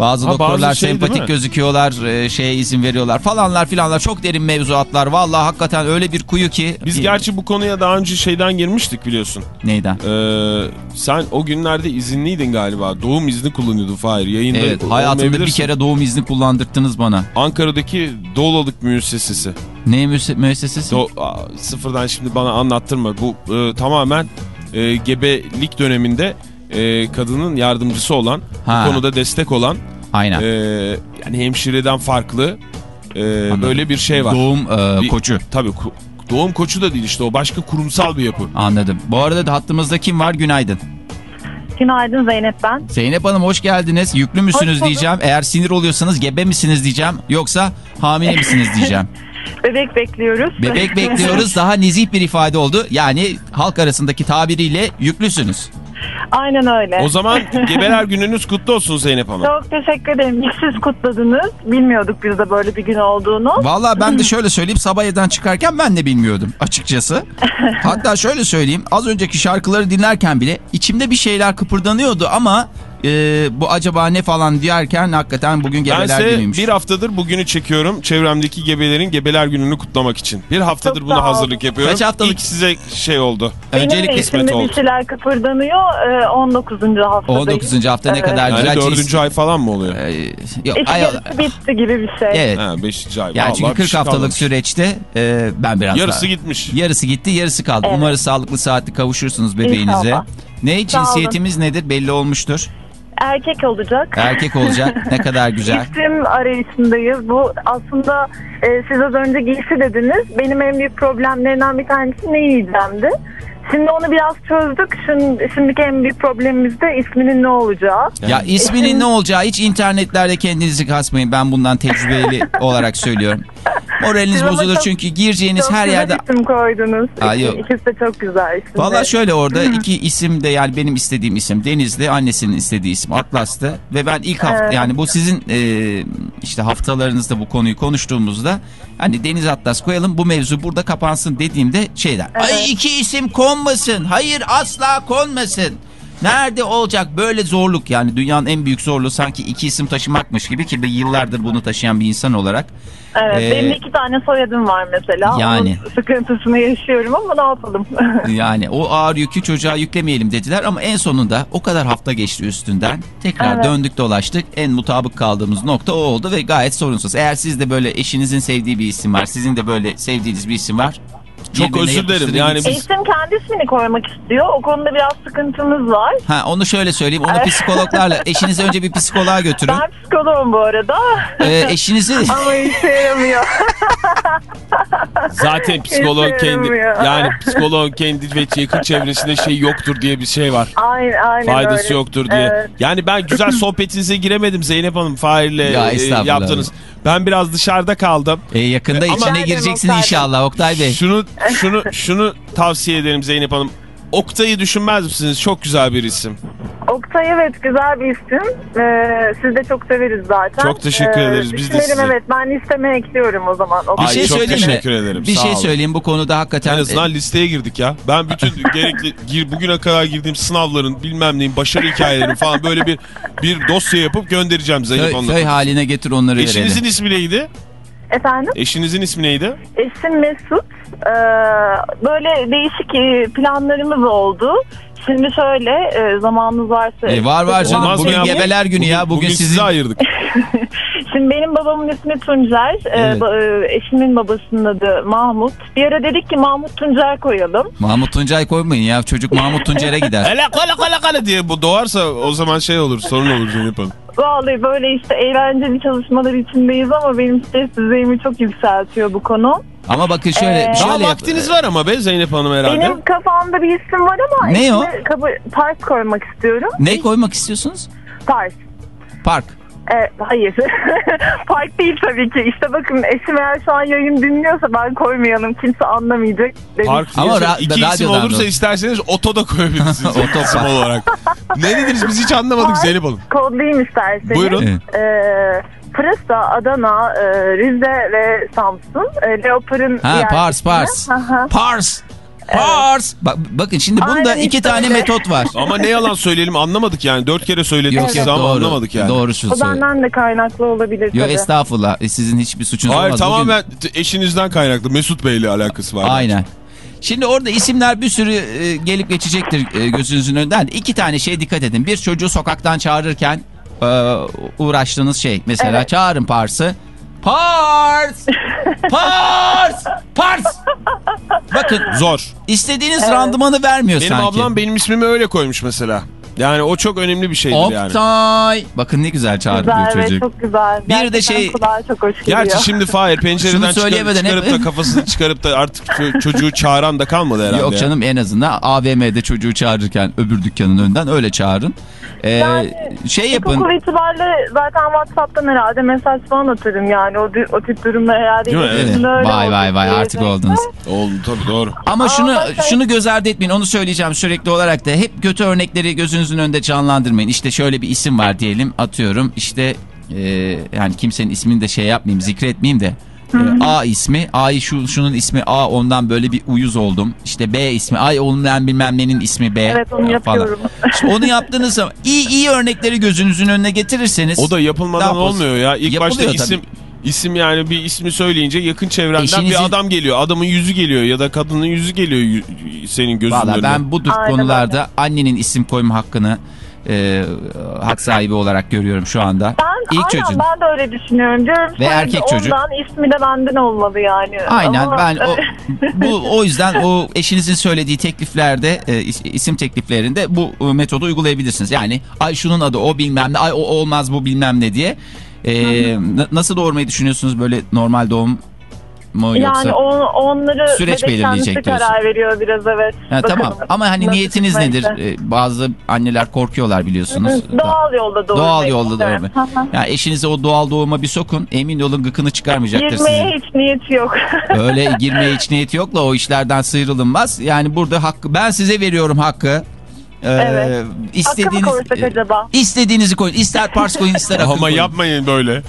Bazı Ha, doktorlar bazı şey sempatik gözüküyorlar, e, şeye izin veriyorlar falanlar filanlar çok derin mevzuatlar. Vallahi hakikaten öyle bir kuyu ki. Biz E, gerçi bu konuya daha önce şeyden girmiştik biliyorsun. Neyden? Ee, sen o günlerde izinliydin galiba. Doğum izni kullanıyordun Fahir. Yayında Evet hayatımda bir kere doğum izni kullandırttınız bana. Ankara'daki Doğulalık Müessesesi. Ne müesse- müessesesi? Do sıfırdan şimdi bana anlattırma. Bu e, tamamen e, gebelik döneminde e, kadının yardımcısı olan, Ha. bu konuda destek olan, Aynen. e, yani hemşireden farklı e, böyle bir şey var. Doğum e, Bir- koçu. Tabii ku- doğum koçu da değil işte o başka kurumsal bir yapı. Anladım. Bu arada da hattımızda kim var? Günaydın. Günaydın Zeynep ben. Zeynep Hanım hoş geldiniz. Yüklü müsünüz Hoş diyeceğim. Eğer sinir oluyorsanız gebe misiniz diyeceğim. Yoksa hamile misiniz diyeceğim. [LAUGHS] Bebek bekliyoruz. Bebek bekliyoruz. [LAUGHS] Daha nezih bir ifade oldu. Yani halk arasındaki tabiriyle yüklüsünüz. Aynen öyle. O zaman gebeler gününüz kutlu olsun Zeynep Hanım. Çok teşekkür ederim. İlk siz kutladınız. Bilmiyorduk biz de böyle bir gün olduğunu. Vallahi ben de şöyle söyleyeyim sabah evden çıkarken ben de bilmiyordum açıkçası. [LAUGHS] Hatta şöyle söyleyeyim az önceki şarkıları dinlerken bile içimde bir şeyler kıpırdanıyordu ama e, bu acaba ne falan diyerken hakikaten bugün gebeler size günüymüş. bir haftadır bugünü çekiyorum. Çevremdeki gebelerin gebeler gününü kutlamak için. Bir haftadır Çok buna hazırlık yapıyorum. Kaç haftalık- İlk size şey oldu. Benim Öncelikle de kısmet oldu. bir şeyler kıpırdanıyor. Ee, 19. haftadayım. 19. hafta ne Evet. kadar Yani güzel. dördüncü ay falan mı oluyor? Ee, yok, ay- bitti gibi bir şey. evet. Ha, beşinci ay. Yani Vallahi çünkü bir 40 şey haftalık kalmamış. süreçte e, ben biraz Yarısı daha... gitmiş. Yarısı gitti, yarısı kaldı. Evet. Umarız sağlıklı saatli kavuşursunuz bebeğinize. İnşallah. Ne cinsiyetimiz nedir belli olmuştur. Erkek olacak. Erkek olacak. ne kadar güzel. [LAUGHS] İsim arayışındayız. Bu aslında e, siz az önce giysi dediniz. Benim en büyük problemlerinden bir tanesi ne yiyeceğimdi. Şimdi onu biraz çözdük. Şimdi, şimdiki en büyük problemimiz de isminin ne olacağı. Ya isminin ne olacağı hiç internetlerde kendinizi kasmayın. Ben bundan tecrübeli [LAUGHS] olarak söylüyorum. Moraliniz Siz bozulur çok- çünkü gireceğiniz Çok her yerde... isim koydunuz. Aa, yok. İkisi de çok güzel isimler. Valla şöyle orada iki isim de yani benim istediğim isim Deniz'di. Annesinin istediği isim Atlas'tı. Ve ben ilk hafta Evet. yani bu sizin e, işte haftalarınızda bu konuyu konuştuğumuzda hani Deniz Atlas koyalım bu mevzu burada kapansın dediğimde şeyler. Ay iki isim konmasın. Hayır asla konmasın. Nerede olacak böyle zorluk yani dünyanın en büyük zorluğu sanki iki isim taşımakmış gibi ki yıllardır bunu taşıyan bir insan olarak. Evet, Ee, benim iki tane soyadım var mesela. Yani. Onun sıkıntısını yaşıyorum ama ne yapalım. [LAUGHS] Yani o ağır yükü çocuğa yüklemeyelim dediler ama en sonunda o kadar hafta geçti üstünden. Tekrar Evet. döndük dolaştık. En mutabık kaldığımız nokta o oldu ve gayet sorunsuz. Eğer siz de böyle eşinizin sevdiği bir isim var, sizin de böyle sevdiğiniz bir isim var. Çok özür dilerim, yani biz- Eşim kendi ismini koymak istiyor. O konuda biraz sıkıntımız var. Ha onu şöyle söyleyeyim. Onu psikologlarla [LAUGHS] eşinizi önce bir psikoloğa götürün. Ben psikoloğum bu arada. Ee, eşinizi [LAUGHS] Ama işe yaramıyor. Zaten psikolog kendi yaramıyor. yani psikolog kendi ve yakın çevresinde şey yoktur diye bir şey var. Aynen, aynen Faydası öyle. yoktur diye. Evet. Yani ben güzel sohbetinize giremedim Zeynep Hanım Fahir'le Ya e, yaptınız. Ben biraz dışarıda kaldım. E, yakında Ama- içine gireceksin Oktay inşallah Oktay Bey. Şunu şunu şunu tavsiye ederim Zeynep Hanım. Oktay'ı düşünmez misiniz? Çok güzel bir isim. Oktay evet güzel bir isim. Ee, siz de çok severiz zaten. Çok teşekkür ederiz. Biz de düşünelim, size. evet ben listeme ekliyorum o zaman. Bir Oktay. Ay, şey çok söyleyeyim mi? teşekkür ederim. Bir Sağ şey olun. söyleyeyim bu konuda hakikaten. En azından listeye girdik ya. Ben bütün [LAUGHS] gerekli gir, bugüne kadar girdiğim sınavların bilmem neyin başarı hikayelerini falan böyle bir bir dosya yapıp göndereceğim Zeynep köy, Hanım'a. köy haline getir onları Eşinizin verelim. ismi neydi? Efendim? Eşinizin ismi neydi? Eşim Mesut. Ee, böyle değişik e, planlarımız oldu. Şimdi şöyle e, zamanınız varsa. E, var var canım. Olmaz Bugün ya? gebeler günü ya. Bugün, sizi sizin ayırdık. [LAUGHS] Şimdi benim babamın ismi Tuncer. Ee, Evet. ba- e, eşimin babasının adı Mahmut. Bir ara dedik ki Mahmut Tuncer koyalım. Mahmut Tuncay koymayın ya. Çocuk Mahmut Tuncer'e gider. Hele kala kala kala diye bu doğarsa o zaman şey olur sorun olur Zeynep Hanım. Vallahi böyle işte eğlenceli çalışmalar içindeyiz ama benim stres düzeyimi çok yükseltiyor bu konu. Ama bakın şöyle Ee, şöyle Daha yap- vaktiniz var ama be Zeynep Hanım herhalde. Benim kafamda bir isim var ama Ne o? kabul, Pars koymak istiyorum. Ne koymak istiyorsunuz? Pars. Park. E, hayır. [LAUGHS] Park değil tabii ki. İşte bakın eşim eğer şu an yayın dinliyorsa ben koymayalım. Kimse anlamayacak. Demiş. Park Ama ra- iki isim olursa da- isterseniz oto da koyabilirsiniz [LAUGHS] Oto isim olarak. ne dediniz biz hiç anlamadık Park. Zeynep Hanım. Kodlayayım isterseniz. Buyurun. Evet. E, Pırasa, Adana, e, Rize ve Samsun. E, Leopard'ın Ha Pars. Pars. Pars. Pars. Bak, bakın şimdi bunda Aynen iki işte tane öyle. metot var. [LAUGHS] Ama ne yalan söyleyelim anlamadık yani. Dört kere söyledik Yok yok ama doğru. anlamadık yani. Doğru şu O benden de kaynaklı olabilir Yok estağfurullah. E, Sizin hiçbir suçunuz Hayır olmaz. tamamen t- eşinizden kaynaklı. Mesut Bey ile alakası var. Aynen. Şimdi orada isimler bir sürü e, gelip geçecektir e, gözünüzün önünden. İki tane şeye dikkat edin. Bir çocuğu sokaktan çağırırken e, uğraştığınız şey. Mesela Evet. çağırın Pars'ı. Pars! Pars! Pars! Bakın Zor. istediğiniz randımanı vermiyor Benim sanki. ablam benim ismimi öyle koymuş mesela. Yani o çok önemli bir şeydir yani. Oktay. Bakın ne güzel çağırıyor Güzel ve çocuk. çok güzel. Bir de Gerçekten şey- kulağa çok hoş geliyor. Gerçi şimdi Fahir pencereden çıkarıp, söyleyemeden hep- çıkarıp da kafasını çıkarıp da artık ço- çocuğu çağıran da kalmadı herhalde. Yok ya. canım en azından AVM'de çocuğu çağırırken öbür dükkanın önünden öyle çağırın. Ee, Yani şey yapın. İlkokul itibariyle zaten Whatsapp'tan herhalde mesaj falan atarım yani o, o tip durumlar herhalde. Değil mi? Evet. Vay vay vay artık oldunuz. Oldu tabii doğru. Ama şunu bakın- şunu göz ardı etmeyin. Onu söyleyeceğim sürekli olarak da. Hep kötü örnekleri gözünüzün önünde canlandırmayın. İşte şöyle bir isim var diyelim. Atıyorum işte e, yani kimsenin ismini de şey yapmayayım zikretmeyeyim de. E, A ismi, A'yı şu, şunun ismi A ondan böyle bir uyuz oldum. İşte B ismi, ay onun ben bilmem nenin ismi B Evet onu e, falan. yapıyorum. İşte onu yaptığınız zaman iyi iyi örnekleri gözünüzün önüne getirirseniz. O da yapılmadan olmuyor ya. İlk başta isim isim yani bir ismi söyleyince yakın çevrenden Eşinizin- bir adam geliyor. Adamın yüzü geliyor ya da kadının yüzü geliyor senin gözünün Valla önüne. ben bu tür Aynen konularda annenin isim koyma hakkını e, hak sahibi olarak görüyorum şu anda. Ben, İlk aynen, çocuğun. ben de öyle düşünüyorum. Diyorum Ve ki erkek çocuk. Ondan ismi de benden olmalı yani. Aynen Ama- ben o [LAUGHS] bu o yüzden o eşinizin söylediği tekliflerde e, is- isim tekliflerinde bu e, metodu uygulayabilirsiniz. Yani ay şunun adı o bilmem ne ay o olmaz bu bilmem ne diye. E, na- nasıl doğurmayı düşünüyorsunuz böyle normal doğum mu yoksa? Yani on, onları Süreç belirleyecek diyorsun. karar veriyor biraz evet. Ha, Bakalım tamam ama hani nasıl niyetiniz nedir? E, bazı anneler korkuyorlar biliyorsunuz. Hı, Doğal yolda doğru. Doğal yolda doğurma. Ya eşinize o doğal doğuma bir sokun. Emin olun gıkını çıkarmayacaktır Girmeye sizin. hiç niyeti yok. [LAUGHS] Öyle girmeye hiç niyeti yok da o işlerden sıyrılınmaz. Yani burada hakkı ben size veriyorum hakkı. Ee, Evet. İstediğiniz acaba? istediğinizi koyun. İster pars koyun ister akıl Ama koyun. yapmayın böyle.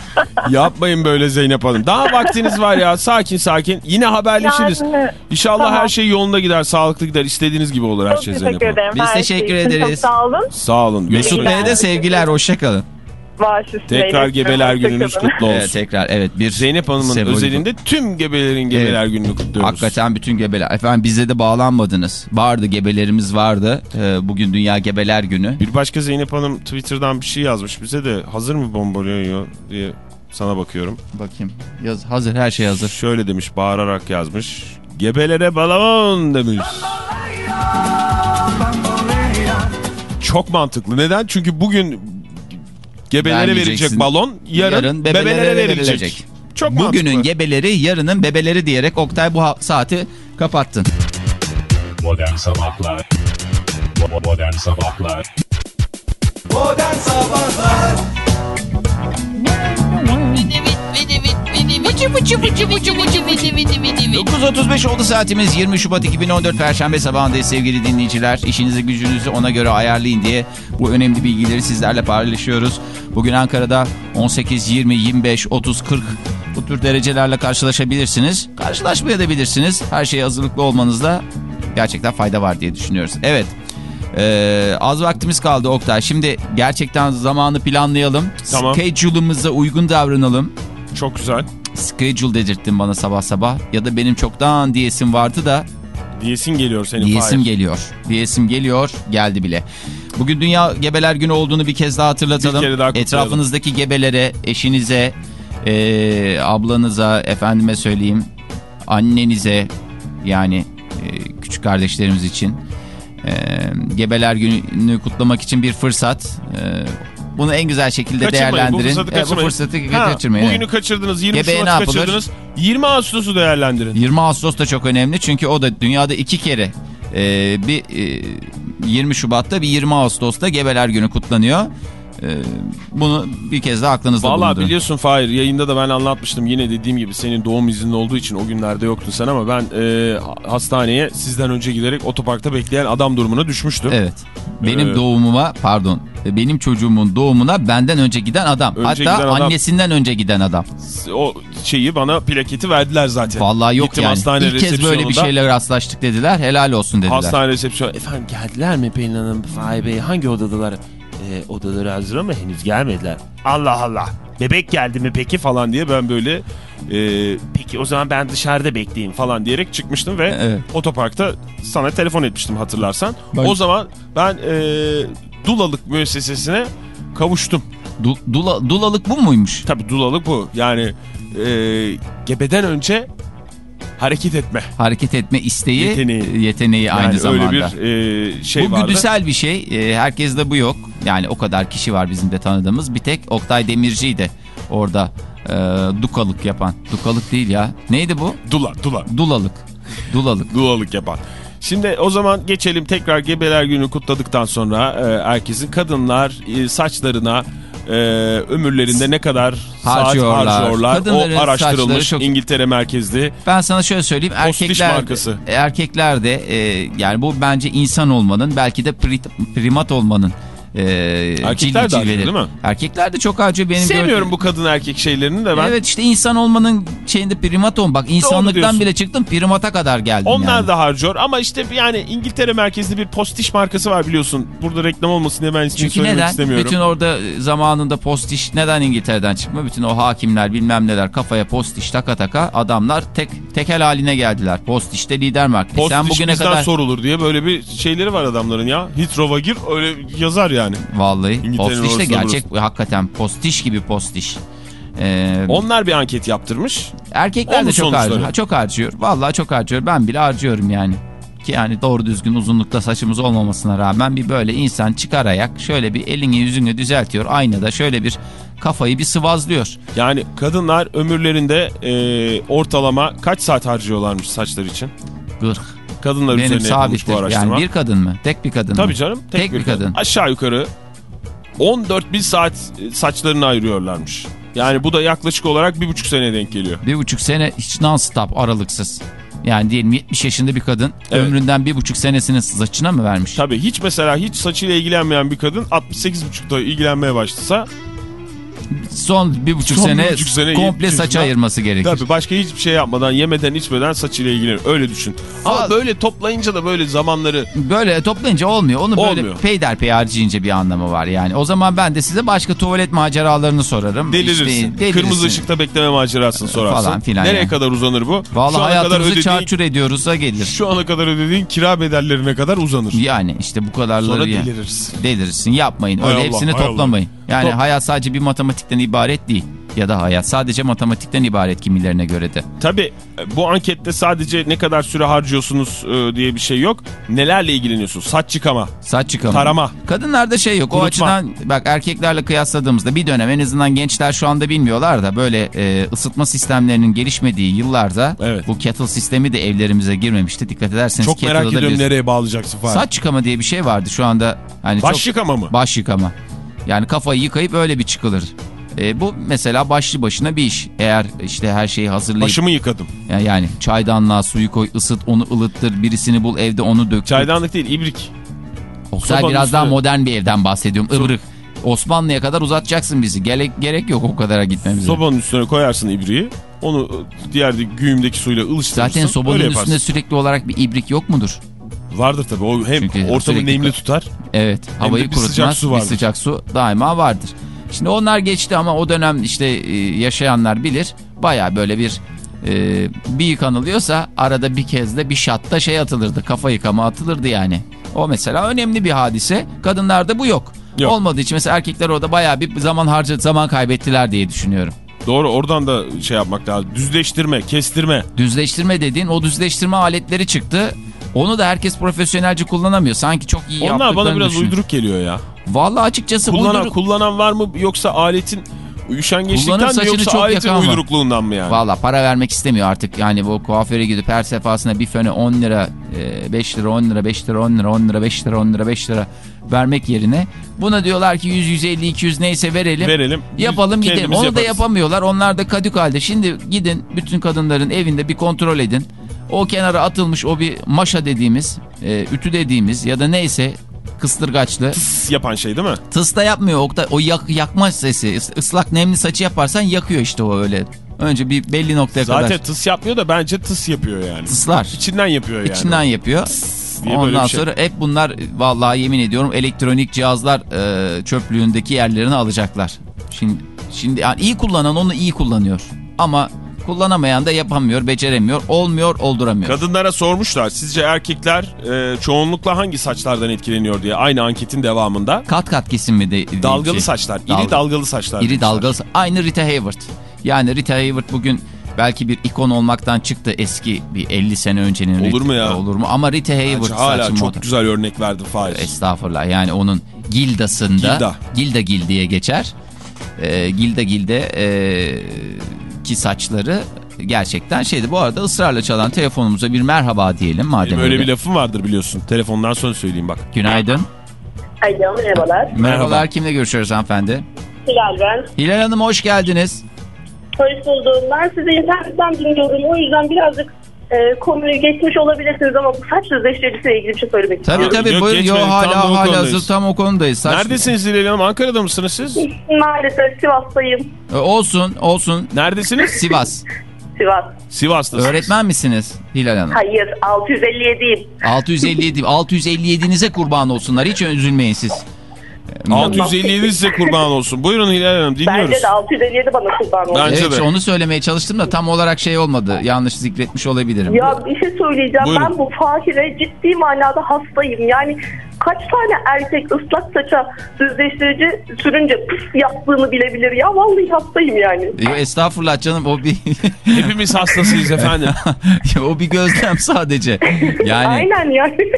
yapmayın böyle Zeynep Hanım. Daha vaktiniz var ya. Sakin sakin. Yine haberleşiriz. Yani, İnşallah tamam. her şey yolunda gider, sağlıklı gider. İstediğiniz gibi olur her Çok şey Zeynep teşekkür Hanım. ederim. Biz her teşekkür şey ederiz. Çok sağ olun. Sağ olun. Mesut Bey'e de sevgiler hoşçakalın. Üstüne Tekrar gebeler gününüz kutlu olsun. Evet, tekrar evet bir Zeynep Hanım'ın özelinde tüm gebelerin gebeler Evet. gününü kutluyoruz. Hakikaten bütün gebeler. Efendim bize de bağlanmadınız. Vardı gebelerimiz vardı. Ee, bugün Dünya Gebeler Günü. Bir başka Zeynep Hanım Twitter'dan bir şey yazmış bize de hazır mı bombalıyor diye sana bakıyorum. Bakayım. Yaz, hazır her şey hazır. Şöyle demiş bağırarak yazmış. Gebelere balon demiş. Çok mantıklı. Neden? Çünkü bugün gebelere verilecek balon yarın, Yarın bebelere, bebelere verilecek. verilecek. Çok Bugünün mantıklı. gebeleri yarının bebeleri diyerek Oktay bu saati kapattın. Modern Sabahlar Modern Sabahlar Modern Sabahlar 9.35 oldu saatimiz 20 Şubat 2014 Perşembe sabahındayız sevgili dinleyiciler. İşinizi gücünüzü ona göre ayarlayın diye bu önemli bilgileri sizlerle paylaşıyoruz. Bugün Ankara'da 18, 20, 25, 30, 40 bu tür derecelerle karşılaşabilirsiniz. Karşılaşmayabilirsiniz. Her şeye hazırlıklı olmanızda gerçekten fayda var diye düşünüyoruz. Evet. Ee, az vaktimiz kaldı Oktay. Şimdi gerçekten zamanı planlayalım. Tamam. Schedule'ımıza uygun davranalım. Çok güzel. Schedule dedirttin bana sabah sabah. Ya da benim çoktan diyesim vardı da Diyesin geliyor senin diyesim Fahir. geliyor. Diyesim geliyor. Geldi bile. Bugün Dünya Gebeler Günü olduğunu bir kez daha hatırlatalım. Bir kere daha kutlayalım. Etrafınızdaki gebelere, eşinize, eee, ablanıza, efendime söyleyeyim, annenize yani eee, küçük kardeşlerimiz için eee, Gebeler Günü'nü kutlamak için bir fırsat. Eee, bunu en güzel şekilde Kaçırmayın, değerlendirin. Bu fırsatı E, bu kaçırmayın. fırsatı Ha, kaçırmayın. Bugünü evet. kaçırdınız. 20 Gebeğe ne Şubat'ı kaçırdınız. 20 Ağustos'u değerlendirin. 20 Ağustos da çok önemli çünkü o da dünyada iki kere e, bir e, 20 Şubat'ta bir 20 Ağustos'ta Gebeler Günü kutlanıyor. E, bunu bir kez daha aklınızda Valla bulundurun. biliyorsun Fahir yayında da ben anlatmıştım. Yine dediğim gibi senin doğum izninin olduğu için o günlerde yoktun sen ama ben e, hastaneye sizden önce giderek otoparkta bekleyen adam durumuna düşmüştüm. Evet. Benim Ee, doğumuma pardon benim çocuğumun doğumuna benden önce giden adam. Önce Hatta giden adam. annesinden önce giden adam. O şeyi bana plaketi verdiler zaten. Vallahi yok Gittim yani. hastane İlk kez böyle bir şeyle rastlaştık dediler. Helal olsun dediler. Hastane resepsiyonu. Efendim geldiler mi Pelin Hanım? Fahir Bey hangi odadalar? E, odaları hazır ama henüz gelmediler. Allah Allah. Bebek geldi mi peki falan diye ben böyle e, peki o zaman ben dışarıda bekleyeyim falan diyerek çıkmıştım ve Evet. otoparkta sana telefon etmiştim hatırlarsan. Ben- O zaman ben e, Dulalık müessesesine kavuştum. Du- dula- dulalık bu muymuş? Tabii Dulalık bu. Yani e, gebeden önce hareket etme. Hareket etme isteği, Yeteneği. yeteneği Yani aynı zamanda. öyle bir e, şey bu vardı. güdüsel bir şey. Ee, herkeste bu yok. Yani o kadar kişi var bizim de tanıdığımız. Bir tek Oktay Demirci'ydi orada e, dukalık yapan. Dukalık değil ya. Neydi bu? Dula, dula. Dulalık. Dulalık. Dulalık yapan. Şimdi o zaman geçelim tekrar gebeler günü kutladıktan sonra e, herkesin kadınlar e, saçlarına e, ömürlerinde ne kadar Harcıyorlar. saat harcıyorlar. Kadınların o araştırılmış çok- İngiltere merkezli. Ben sana şöyle söyleyeyim. Erkekler, markası. erkekler de e, yani bu bence insan olmanın belki de pri- primat olmanın e, Erkekler de cilveleri. değil mi? Erkekler de çok harcıyor benim Sevmiyorum gördüğüm- bu kadın erkek şeylerini de ben. Evet işte insan olmanın şeyinde primat ol. Bak insanlıktan bile çıktım primata kadar geldim Onlar yani. da harcıyor ama işte yani İngiltere merkezli bir postiş markası var biliyorsun. Burada reklam olmasın diye ben ismini Çünkü söylemek neden? istemiyorum. Bütün orada zamanında postiş neden İngiltere'den çıkma? Bütün o hakimler bilmem neler kafaya postiş taka taka adamlar tek tekel haline geldiler. Postişte lider marka. Postiş Sen bugüne bizden kadar sorulur diye böyle bir şeyleri var adamların ya. Heathrow'a gir öyle yazar yani. vallahi postiş de gerçek hakikaten postiş gibi postiş. Ee, Onlar bir anket yaptırmış. erkekler de çok sonuçları. harcıyor. Çok harcıyor. Vallahi çok harcıyor. Ben bile harcıyorum yani. Ki yani doğru düzgün uzunlukta saçımız olmamasına rağmen bir böyle insan çıkar ayak şöyle bir elini yüzünü düzeltiyor. Aynada şöyle bir kafayı bir sıvazlıyor. Yani kadınlar ömürlerinde e, ortalama kaç saat harcıyorlarmış saçlar için? Gırk. Kadınlar Benim üzerine yapılmış bu araştırma. Yani bir kadın mı? Tek bir kadın Tabii mı? canım. Tek, Tek bir kadın. Aşağı yukarı 14 bin saat e, saçlarını ayırıyorlarmış. Yani bu da yaklaşık olarak bir buçuk sene denk geliyor. Bir buçuk sene hiç non-stop aralıksız. Yani diyelim 70 yaşında bir kadın Evet. ömründen bir buçuk senesini saçına mı vermiş? Tabii hiç mesela hiç saçıyla ilgilenmeyen bir kadın 68,5'da ilgilenmeye başlasa Son bir buçuk Son sene, bir buçuk sene komple 70 saç ayırması gerekir. tabii başka hiçbir şey yapmadan yemeden içmeden saçıyla ilgilenir. Öyle düşün. Ama Fal- böyle toplayınca da böyle zamanları Böyle toplayınca olmuyor. Onu böyle Olmuyor. peyderpey harcayınca bir anlamı var yani. O zaman ben de size başka tuvalet maceralarını sorarım. delirirsin. İşte delirirsin. Kırmızı ışıkta bekleme macerasını sorarsın. Falan filan Nereye yani. kadar uzanır bu? Kadar hayatımızı ödediğin, çarçur ediyoruzsa gelir. şu ana kadar ödediğin kira bedellerine kadar uzanır. Yani işte bu kadarları Sonra delirirsin. Delirirsin yapmayın. Hay Öyle Allah, hepsini toplamayın. Yani Top- hayat sadece bir matematikten ibaret değil. ya da hayat. Sadece matematikten ibaret kimilerine göre de. Tabii e, bu ankette sadece ne kadar süre harcıyorsunuz e, diye bir şey yok. Nelerle ilgileniyorsunuz? Saç yıkama, Saç yıkama. tarama. Kadınlarda şey yok. O Kurutma. açıdan bak erkeklerle kıyasladığımızda bir dönem en azından gençler şu anda bilmiyorlar da böyle e, ısıtma sistemlerinin gelişmediği yıllarda Evet. bu kettle sistemi de evlerimize girmemişti. Dikkat ederseniz Çok merak ediyorum nereye bağlayacaksın falan. Saç yıkama diye bir şey vardı şu anda. Hani Baş çok- yıkama mı? Baş yıkama. Yani kafayı yıkayıp öyle bir çıkılır. E, bu mesela başlı başına bir iş. Eğer işte her şeyi hazırlayıp Başımı yıkadım. yani, yani çaydanlığa suyu koy, ısıt, onu ılıttır, birisini bul evde onu dök. Çaydanlık değil ibrik. Oktay sobanın biraz daha üstüne- modern bir evden bahsediyorum. Ibrık. Osmanlı'ya kadar uzatacaksın bizi. Gerek, gerek yok o kadara gitmemize. Sobanın üstüne koyarsın ibriği. Onu diğer de güğümdeki suyla ılıştırırsın. Zaten sobanın üstünde yaparsın. sürekli olarak bir ibrik yok mudur? Vardır tabii. O hem Çünkü ortamı sürekli- nemli tutar. Evet. Havayı bir kurutmaz. sıcak su bir vardır. sıcak su daima vardır. Şimdi onlar geçti ama o dönem işte e, yaşayanlar bilir. Baya böyle bir e, bir yıkanılıyorsa arada bir kez de bir şatta şey atılırdı. Kafa yıkama atılırdı yani. O mesela önemli bir hadise. Kadınlarda bu yok. Yok. Olmadığı için mesela erkekler orada baya bir zaman harcadı, zaman kaybettiler diye düşünüyorum. Doğru oradan da şey yapmak lazım. Düzleştirme, kestirme. Düzleştirme dediğin o düzleştirme aletleri çıktı. Onu da herkes profesyonelce kullanamıyor. Sanki çok iyi Onlar yaptıklarını bana biraz düşünüyor. uyduruk geliyor ya. Vallahi açıkçası Kullanan, uyduruk- kullanan var mı yoksa aletin üşengeçlikten mi yoksa çok aletin uydurukluğundan mı yani? Valla para vermek istemiyor artık. Yani bu kuaföre gidip her sefasında bir föne 10 lira, e, 5 lira, 10 lira, 5 lira, 10 lira, 10 lira, 5 lira, 10 lira, 5 lira vermek yerine buna diyorlar ki 100, 150, 200 neyse verelim. Verelim. Yapalım gidelim. Onu da yaparız. yapamıyorlar. Onlar da kadük halde. Şimdi gidin bütün kadınların evinde bir kontrol edin. O kenara atılmış o bir maşa dediğimiz, e, ütü dediğimiz ya da neyse kıstırgaçlı. Tıs yapan şey değil mi? Tısta yapmıyor Oktay. O yak, yakma sesi. Is- Islak nemli saçı yaparsan yakıyor işte o öyle. Önce bir belli noktaya Zaten kadar tıs yapmıyor da bence tıs yapıyor yani. tıslar. İçinden yapıyor yani. İçinden yapıyor. diye Ondan şey. sonra hep bunlar vallahi yemin ediyorum elektronik cihazlar e, çöplüğündeki yerlerini alacaklar. Şimdi şimdi yani iyi kullanan onu iyi kullanıyor. Ama kullanamayan da yapamıyor, beceremiyor, olmuyor, olduramıyor. Kadınlara sormuşlar sizce erkekler e, çoğunlukla hangi saçlardan etkileniyor diye aynı anketin devamında. kat kat kesim mi de Dalgalı saçlar, iri Dalga- dalgalı saçlar. İri demişler. dalgalı. Aynı Rita Hayworth. Yani Rita Hayworth bugün belki bir ikon olmaktan çıktı eski bir 50 sene öncenin. Olur Rita- mu ya? Olur mu? Ama Rita Bence Hayworth hala çok moda. güzel örnek verdin Fahir. Estağfurullah yani onun gildasında Gilda. Gilda Gil diye geçer. Ee, Gilda Gil'de ee, ki saçları gerçekten şeydi. Bu arada ısrarla çalan telefonumuza bir merhaba diyelim madem Benim öyle öyle. bir lafım vardır biliyorsun. Telefondan sonra söyleyeyim bak. Günaydın. Alo merhabalar. Merhabalar kimle görüşüyoruz hanımefendi? Hilal ben. Hilal Hanım hoş geldiniz. Hoş buldum. Ben sizi internetten dinliyorum. O yüzden birazcık e, konuyu geçmiş olabilirsiniz ama bu saç düzleştiricisiyle ilgili bir şey söylemek Tabii istiyorum. tabii Yok, buyurun. Yo, geçmedik. Tam hala hala hazır tam o konudayız. Saç... Neredesiniz Hilal Hanım? Ankara'da mısınız siz? Maalesef Sivas'tayım. Ee, Olsun olsun. Neredesiniz? Sivas. Sivas. Sivas'tasınız. Öğretmen misiniz Hilal Hanım? Hayır 657'yim. 657 657'nize kurban olsunlar. Hiç üzülmeyin siz. 657 size kurban olsun. Buyurun Hilal Hanım dinliyoruz. Bence de 657 bana kurban oldu. Bence Evet de. onu söylemeye çalıştım da tam olarak şey olmadı. Yanlış zikretmiş olabilirim. Ya bir şey söyleyeceğim. Buyurun. Ben bu Fahir'e ciddi manada hastayım. Yani kaç tane erkek ıslak saça düzleştirici sürünce pıs yaptığını bilebilir ya. Vallahi hastayım yani. Yo, estağfurullah canım o bir [LAUGHS] Hepimiz hastasıyız [LAUGHS] efendim. o bir gözlem sadece. Yani Aynen yani. [LAUGHS]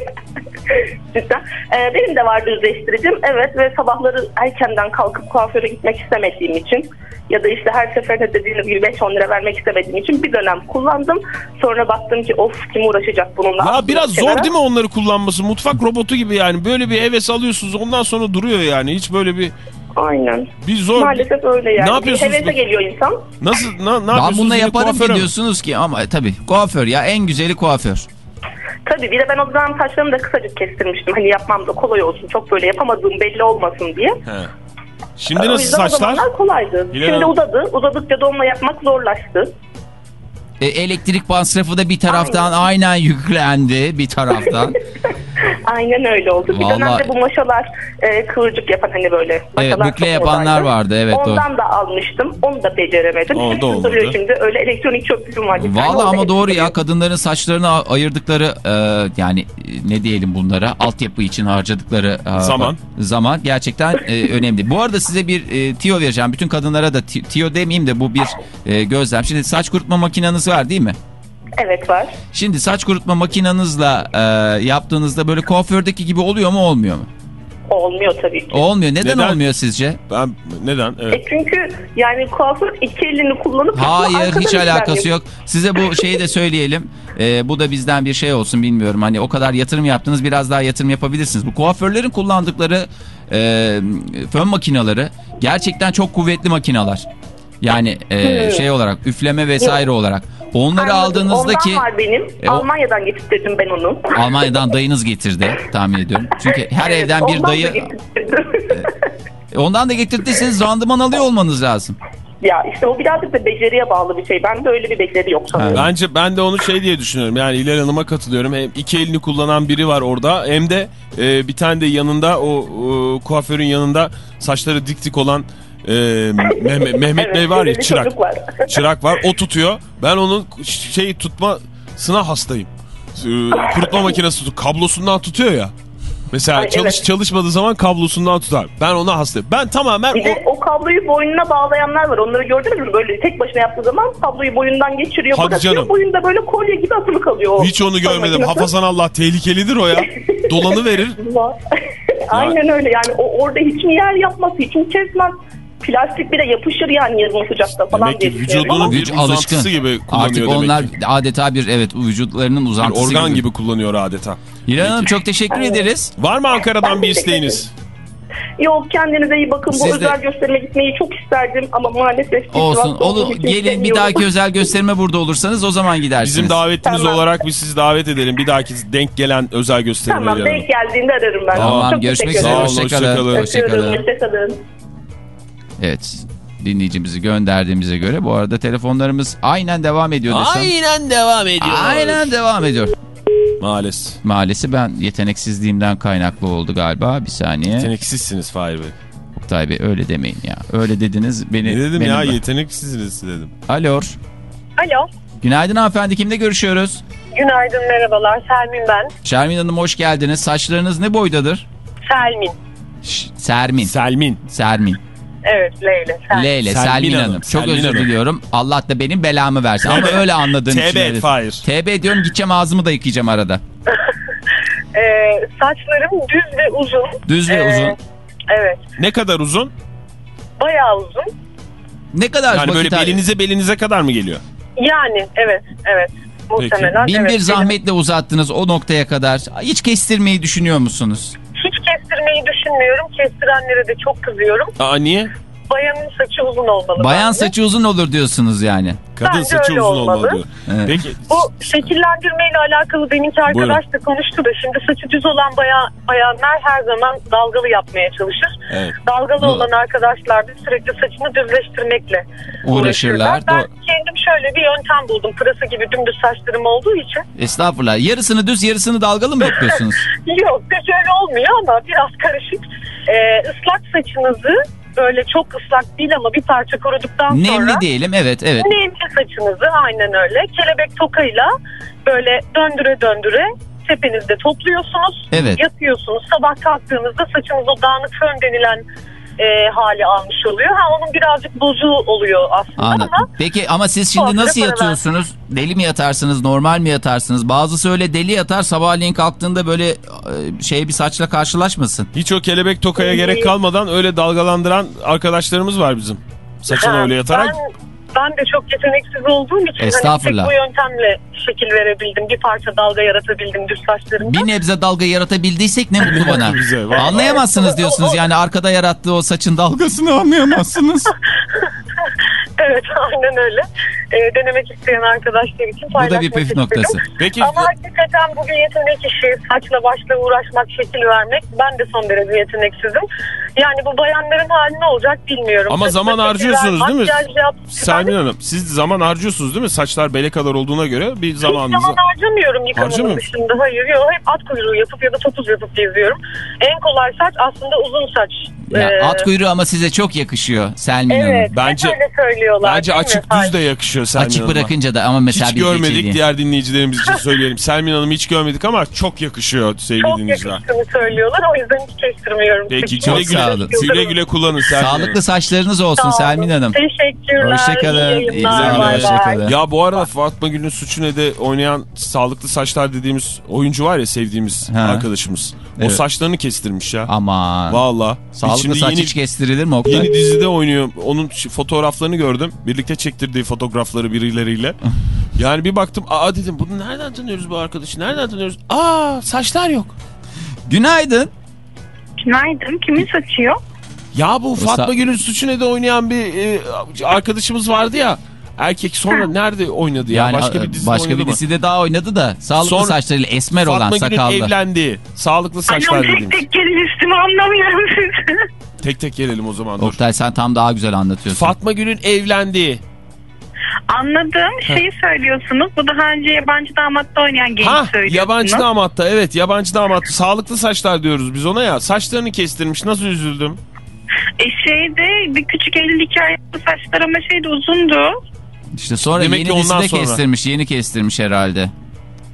Cidden. Ee, benim de var düzleştiricim. Evet ve sabahları erkenden kalkıp kuaföre gitmek istemediğim için ya da işte her seferinde dediğiniz gibi 5-10 lira vermek istemediğim için bir dönem kullandım. Sonra baktım ki of kim uğraşacak bununla. ya biraz Kenara. zor değil mi onları kullanması? Mutfak robotu gibi yani. Böyle bir heves alıyorsunuz ondan sonra duruyor yani. Hiç böyle bir Aynen. bir zor. Maalesef öyle yani. Ne yapıyorsunuz? Bir hevese geliyor insan. Nasıl ne, ne ben yapıyorsunuz? bununla Yine yaparım ki diyorsunuz ki ama e, tabii kuaför ya en güzeli kuaför. Tabii bir de ben o zaman saçlarımı da kısacık kestirmiştim. Hani yapmam da kolay olsun. Çok böyle yapamadığım belli olmasın diye. He. Şimdi O nasıl o saçlar? zamanlar kolaydı. Hilal Şimdi Hanım. uzadı. Uzadıkça da onunla yapmak zorlaştı. E, elektrik masrafı da bir taraftan aynen yüklendi bir taraftan. [LAUGHS] Aynen öyle oldu. Bir Vallahi- dönemde bu maşalar e, kıvırcık yapan hani böyle maşalar bukle çok yapanlar modaydı. vardı, evet, o. Ondan da almıştım. Onu da beceremedim. O da duruyor şimdi. Öyle elektronik çöplüğüm var. Bir Valla ama doğru ya kadınların saçlarını ayırdıkları e, yani ne diyelim bunlara altyapı için harcadıkları e, Zaman. zaman gerçekten e, [LAUGHS] önemli. Bu arada size bir e, tiyo vereceğim. Bütün kadınlara da ti- tiyo demeyeyim de bu bir e, gözlem. Şimdi saç kurutma makineniz var değil mi? Evet var. Şimdi saç kurutma makinenizle e, yaptığınızda böyle kuafördeki gibi oluyor mu olmuyor mu? Olmuyor tabii ki. Olmuyor. Neden, Neden? olmuyor sizce? Ben neden? Evet. E çünkü yani kuaför iki elini kullanıp Hayır hiç alakası yok. Size bu şeyi de söyleyelim. Ee, bu da bizden bir şey olsun bilmiyorum. Hani o kadar yatırım yaptınız biraz daha yatırım yapabilirsiniz. Bu kuaförlerin kullandıkları e, fön makineleri gerçekten çok kuvvetli makineler. Yani e, şey olarak üfleme vesaire olarak. Onları Anladım. aldığınızdaki Ondan var benim. E, o- Almanya'dan getirdim ben onu. [LAUGHS] Almanya'dan dayınız getirdi tahmin ediyorum. Çünkü her Evet, evden bir dayı getirdim. ondan da getirdiyseniz [LAUGHS] randıman alıyor olmanız lazım. ya işte o birazcık da beceriye bağlı bir şey. Bende öyle bir beceri yok sanırım. Bence ben de onu şey diye düşünüyorum. Yani İlhan Hanım'a katılıyorum. Hem iki elini kullanan biri var orada hem de e, bir tane de yanında o, o kuaförün yanında saçları dik dik olan e, Mehmet, [LAUGHS] Mehmet Evet, Bey var ya çırak. var. [LAUGHS] Çırak var. O tutuyor. Ben onun şey tutmasına hastayım. E, kurutma makinesi tutuyor. Kablosundan tutuyor ya. Mesela Ay, çalış evet. çalışmadığı zaman kablosundan tutar. Ben ona hastayım. Ben tamamen Bir o, de o kabloyu boynuna bağlayanlar var. Onları gördünüz mü? Böyle tek başına yaptığı zaman kabloyu boyundan geçiriyor. Hadi bırakıyor. canım. Boyunda böyle kolye gibi asılı kalıyor. o hiç onu görmedim. Hafazan Allah tehlikelidir o ya. [LAUGHS] Dolanı verir. Aynen öyle yani o orada hiç mi yer yapmaz, hiç mi kesmez? Plastik bile yapışır yani yarın sıcakta falan Demek diye ki vücudunun bir Vücut alışkın. uzantısı gibi kullanıyor Artık demek onlar ki. adeta bir evet vücutlarının uzantısı organ gibi kullanıyor adeta. İlhan Hanım çok teşekkür ederiz. Var mı Ankara'dan Ben bir teşekkür isteğiniz? Yok kendinize iyi bakın. Bu Siz de- özel gösterime gitmeyi çok isterdim ama maalesef Olsun. vakti olduğu Olur. için Gelin bir dahaki özel gösterime burada olursanız o zaman gidersiniz. Bizim davetimiz Tamam. olarak biz sizi davet edelim. Bir dahaki denk gelen özel gösterime Tamam yarın. denk geldiğinde ararım ben. Tamam, Çok görüşmek üzere. Sağ olun, Hoşçakalın. Hoşçakalın. Hoşçakalın. Evet. Dinleyicimizi gönderdiğimize göre bu arada telefonlarımız aynen devam ediyor desem. Aynen devam ediyor. Aynen devam ediyor. Maalesef. Maalesef ben yeteneksizliğimden kaynaklı oldu galiba. Bir saniye. Yeteneksizsiniz Fahir Bey. Oktay Bey öyle demeyin ya. Öyle dediniz. Beni, Ne dedim benim- ya yeteneksizsiniz dedim. Alo. Alo. Günaydın hanımefendi. Kimle görüşüyoruz? Günaydın merhabalar. Selmin ben. Şermin Hanım hoş geldiniz. Saçlarınız ne boydadır? Selmin. Ş- Sermin. Selmin. Sermin. Evet Leyle. Selmin. Leyle, Selmin Selmin, Hanım. Hanım, Çok Selmin özür Hanım. diliyorum. Allah da benim belamı versin. Ama öyle anladığım için. TB evet. Fahir. TB diyorum gideceğim ağzımı da yıkayacağım arada. [LAUGHS] Ee, saçlarım düz ve uzun. Düz ve Ee, uzun. Evet. Ne kadar uzun? Bayağı uzun. Ne kadar Yani böyle vakit- belinize belinize kadar mı geliyor? Yani evet. Evet. Muhtemelen. Bin evet, bir benim- zahmetle uzattınız o noktaya kadar. Hiç kestirmeyi düşünüyor musunuz? Kestirmeyi düşünmüyorum. Kestirenlere de çok kızıyorum. Aa niye? Bayanın saçı uzun olmalı. Bayan bence. saçı uzun olur diyorsunuz yani. Kadın Bence saçı uzun olmalı olmalı. diyor. Evet. Peki Bu şekillendirmeyle alakalı benimki arkadaş da konuştu da şimdi saçı düz olan baya, bayanlar her zaman dalgalı yapmaya çalışır. Evet. Dalgalı Bu- olan arkadaşlar da sürekli saçını düzleştirmekle Uğraşırlar. Ben Doğru. kendim şöyle bir yöntem buldum. Pırasa gibi dümdüz saçlarım olduğu için. Estağfurullah. Yarısını düz yarısını dalgalı mı yapıyorsunuz? [LAUGHS] Yok pek öyle olmuyor ama biraz karışık. Ee, ıslak saçınızı böyle çok ıslak değil ama bir parça kuruduktan sonra... Nemli diyelim evet evet. Nemli saçınızı aynen öyle. Kelebek tokayla böyle döndüre döndüre tepenizde topluyorsunuz. Evet. Yatıyorsunuz. Sabah kalktığınızda saçınız o dağınık fön denilen e, hali almış oluyor. Ha onun birazcık bozuğu oluyor aslında Anladım. ama Peki ama siz şimdi nasıl yatıyorsunuz? Deli mi yatarsınız, normal mi yatarsınız? Bazısı öyle deli yatar sabahleyin kalktığında böyle e, şey bir saçla karşılaşmasın. hiç o kelebek tokaya gerek kalmadan öyle dalgalandıran arkadaşlarımız var bizim. Saçını Ha, öyle yatarak. Ben, ben de çok yeteneksiz olduğum için Estağfurullah. hani tek bu yöntemle şekil verebildim. Bir parça dalga yaratabildim düz saçlarımda. Bir nebze dalga yaratabildiysek ne mutlu bana. [LAUGHS] Vallahi. Anlayamazsınız diyorsunuz yani arkada yarattığı o saçın dalgasını anlayamazsınız. [LAUGHS] Evet [LAUGHS] aynen öyle. Ee, denemek isteyen arkadaşlar için Bu da bir püf istedim. noktası. Peki Ama hakikaten bu bir yetenek işi. Saçla başla uğraşmak, şekil vermek. Ben de son derece yeteneksizim. Yani bu bayanların hali ne olacak bilmiyorum. Ama Saçma zaman harcıyorsunuz değil mi? yap. Selmin Hanım siz zaman harcıyorsunuz değil mi? Saçlar bele kadar olduğuna göre bir Hiç zamanınızı... zaman harcamıyorum Harcamıyor yıkamanın dışında. Hayır yok. Hep at kuyruğu yapıp ya da topuz yapıp geziyorum. En kolay saç aslında uzun saç. Ya, Ee, at kuyruğu ama size çok yakışıyor Selmin Evet. Hanım. hep Bence- öyle söylüyorlar. Bence mi? açık Hayır. düz de yakışıyor Selmin Açık Hanım'a. bırakınca da ama mesela Hiç bir görmedik geceliği. diğer dinleyicilerimiz için [LAUGHS] söyleyelim. Selmin Hanım'ı hiç görmedik ama çok yakışıyor sevgili Çok dinleyiciler. yakıştığını söylüyorlar. O yüzden hiç kestirmiyorum. Peki Çok güle sağ güle, olun. güle güle kullanın Selmin Hanım. Sağlıklı saçlarınız olsun. Selmin Hanım. Teşekkürler. Hoşçakalın. İyi günler. Hoşçakalın. Ya bu arada Fatma Gül'ün Suçu Ne'de oynayan sağlıklı saçlar dediğimiz oyuncu var ya sevdiğimiz Ha. arkadaşımız. O Evet. saçlarını kestirmiş ya. Aman. Valla. Sağlıklı Şimdi saç yeni, hiç kestirilir mi Oktay? yeni dizide oynuyor. Onun fotoğraflarını gördüm. Birlikte çektirdiği fotoğrafları birileriyle. Yani bir baktım aa dedim bunu nereden tanıyoruz bu arkadaşı? Nereden tanıyoruz? Aa saçlar yok. Günaydın. Günaydın. Kimin saçı yok? Ya bu Fatma Gül'ün Suçu Ne'de oynayan bir e, arkadaşımız vardı ya. Erkek sonra nerede oynadı ya? Yani başka bir dizide başka bir mı? dizide daha oynadı da sağlıklı Sonra- saçlarıyla esmer olan Fatma Gül'ün sakallı. evlendiği sağlıklı saçlar Anam tek dediğimiz. tek gelin üstüme anlamıyorum sizi. [LAUGHS] Tek tek gelelim o zaman dur. Oktay sen tam daha güzel anlatıyorsun. Fatma Gül'ün evlendiği. Anladım. Şeyi söylüyorsunuz. Bu daha önce yabancı damatta oynayan genç Ha söylüyorsunuz. yabancı damatta evet yabancı damatta sağlıklı saçlar diyoruz biz ona ya. Saçlarını kestirmiş nasıl üzüldüm. E şeyde bir küçük evlilik hikayesi saçlar ama şeyde uzundu. İşte sonra Demek yeni ki ondan dizide sonra. kestirmiş. Yeni kestirmiş herhalde.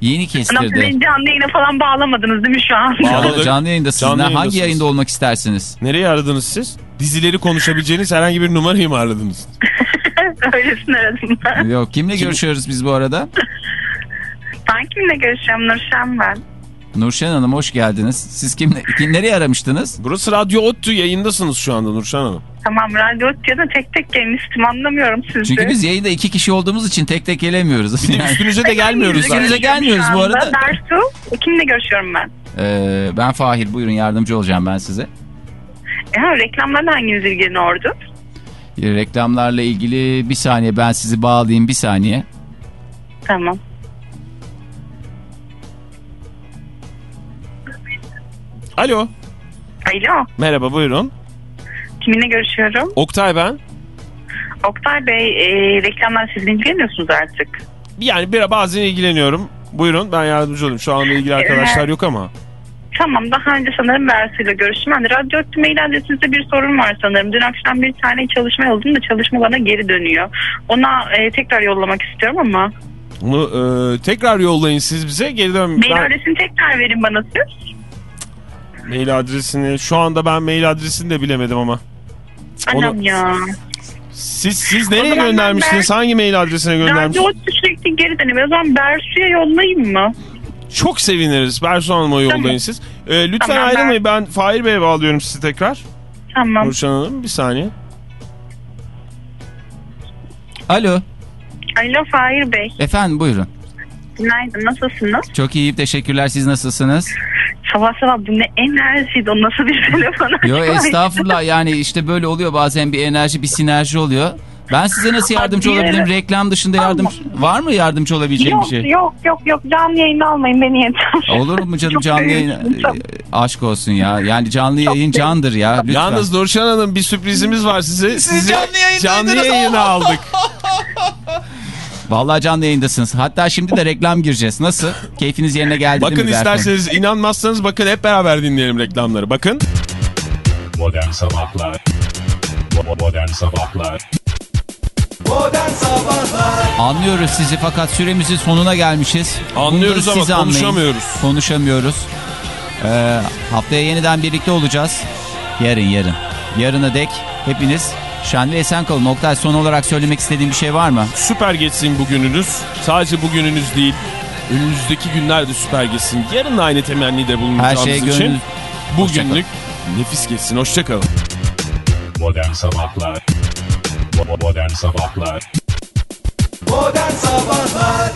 Yeni kestirdi. sizin canlı yayına falan bağlamadınız değil mi şu an? Bağladık. Canlı yayında siz Canlı ne- hangi yayında olmak istersiniz? Nereye aradınız siz? Dizileri konuşabileceğiniz herhangi bir numarayı mı aradınız? [LAUGHS] Öylesine aradım ben. Yok kimle görüşüyoruz biz bu arada? Ben kimle görüşeceğim? Nurşen ben. Nurşen Hanım hoş geldiniz. Siz kimle, kim, nereye aramıştınız? Burası Radyo Ottu yayındasınız şu anda Nurşan Hanım. Tamam radyo ya da tek tek üstüme anlamıyorum sizi. Çünkü biz yayında iki kişi olduğumuz için tek tek gelemiyoruz. Bir de üstünüze de gelmiyoruz Üstünüze gelmiyoruz bu arada. Dersu. Kimle görüşüyorum ben? Ee, ben Fahir buyurun yardımcı olacağım ben size. Ya, reklamlarla hanginiz ilgileniyordu? Reklamlarla ilgili bir saniye ben sizi bağlayayım bir saniye. Tamam. Alo. Alo. Merhaba buyurun. Kiminle görüşüyorum? Oktay ben. Oktay Bey, e, reklamlar siz ilgileniyorsunuz artık. Yani bir bazen ilgileniyorum. Buyurun ben yardımcı olayım. Şu anda ilgili arkadaşlar yok ama. Tamam, daha önce sanırım Bersu'yla görüştüm. De radyo Öttü mail adresinizde bir sorun var sanırım. Dün akşam bir tane çalışma yolladım da çalışma bana geri dönüyor. Ona e, tekrar yollamak istiyorum ama. Bunu e, tekrar yollayın siz bize. Geri dön. Mail Ben- adresini tekrar verin bana siz. Mail adresini şu anda ben mail adresini de bilemedim ama. Onu- Anam ya. Siz siz nereye ben göndermiştiniz? Ber- Hangi mail adresine Radyo göndermiştiniz? Öttü sürekli geri dönüyor. O zaman Bersu'ya yollayayım mı? Çok seviniriz. Bersu Hanım'a yollayın Tamam. siz. E, lütfen Tamam, ben- ayrılmayın. Ben Fahir Bey'e bağlıyorum sizi tekrar. Tamam. Nurşan Hanım bir saniye. Alo Alo Fahir Bey. efendim buyurun. Günaydın. Nasılsınız? Çok iyiyim teşekkürler siz nasılsınız? Sabah sabah bu ne enerjiydi. O nasıl bir telefon? Yo estağfurullah yani işte böyle oluyor bazen bir enerji bir sinerji oluyor. Ben size nasıl yardımcı Hadi olabilirim? Reklam dışında yardımcı var mı yardımcı olabileceğim Yok bir şey? yok yok yok canlı yayını almayın beni yeter. Olur mu canım Çok canlı yayın e, aşk olsun ya. Yani canlı yayın candır ya lütfen. Yalnız Nurşan Hanım bir sürprizimiz var size. Sizi canlı canlı yayına aldık. [LAUGHS] Vallahi canlı yayındasınız. Hatta şimdi de reklam gireceğiz. Nasıl? Keyfiniz yerine geldi Bakın mi? Berfin? isterseniz inanmazsanız bakın hep beraber dinleyelim reklamları. Bakın. Modern Sabahlar Modern Sabahlar Modern Sabahlar Anlıyoruz sizi fakat süremizin sonuna gelmişiz. Anlıyoruz ama siz anlayın. konuşamıyoruz. Konuşamıyoruz. Ee, haftaya yeniden birlikte olacağız. Yarın yarın. Yarına dek hepiniz şen ve esen kalın. Oktay son olarak söylemek istediğim bir şey var mı? Süper geçsin bugününüz. Sadece bugününüz değil. Önümüzdeki günler de süper geçsin. Yarın da aynı temennide Her bulunacağımız şey için gönlünüz... bugünlük nefis geçsin. Hoşçakalın. Modern Sabahlar Modern Sabahlar Modern Sabahlar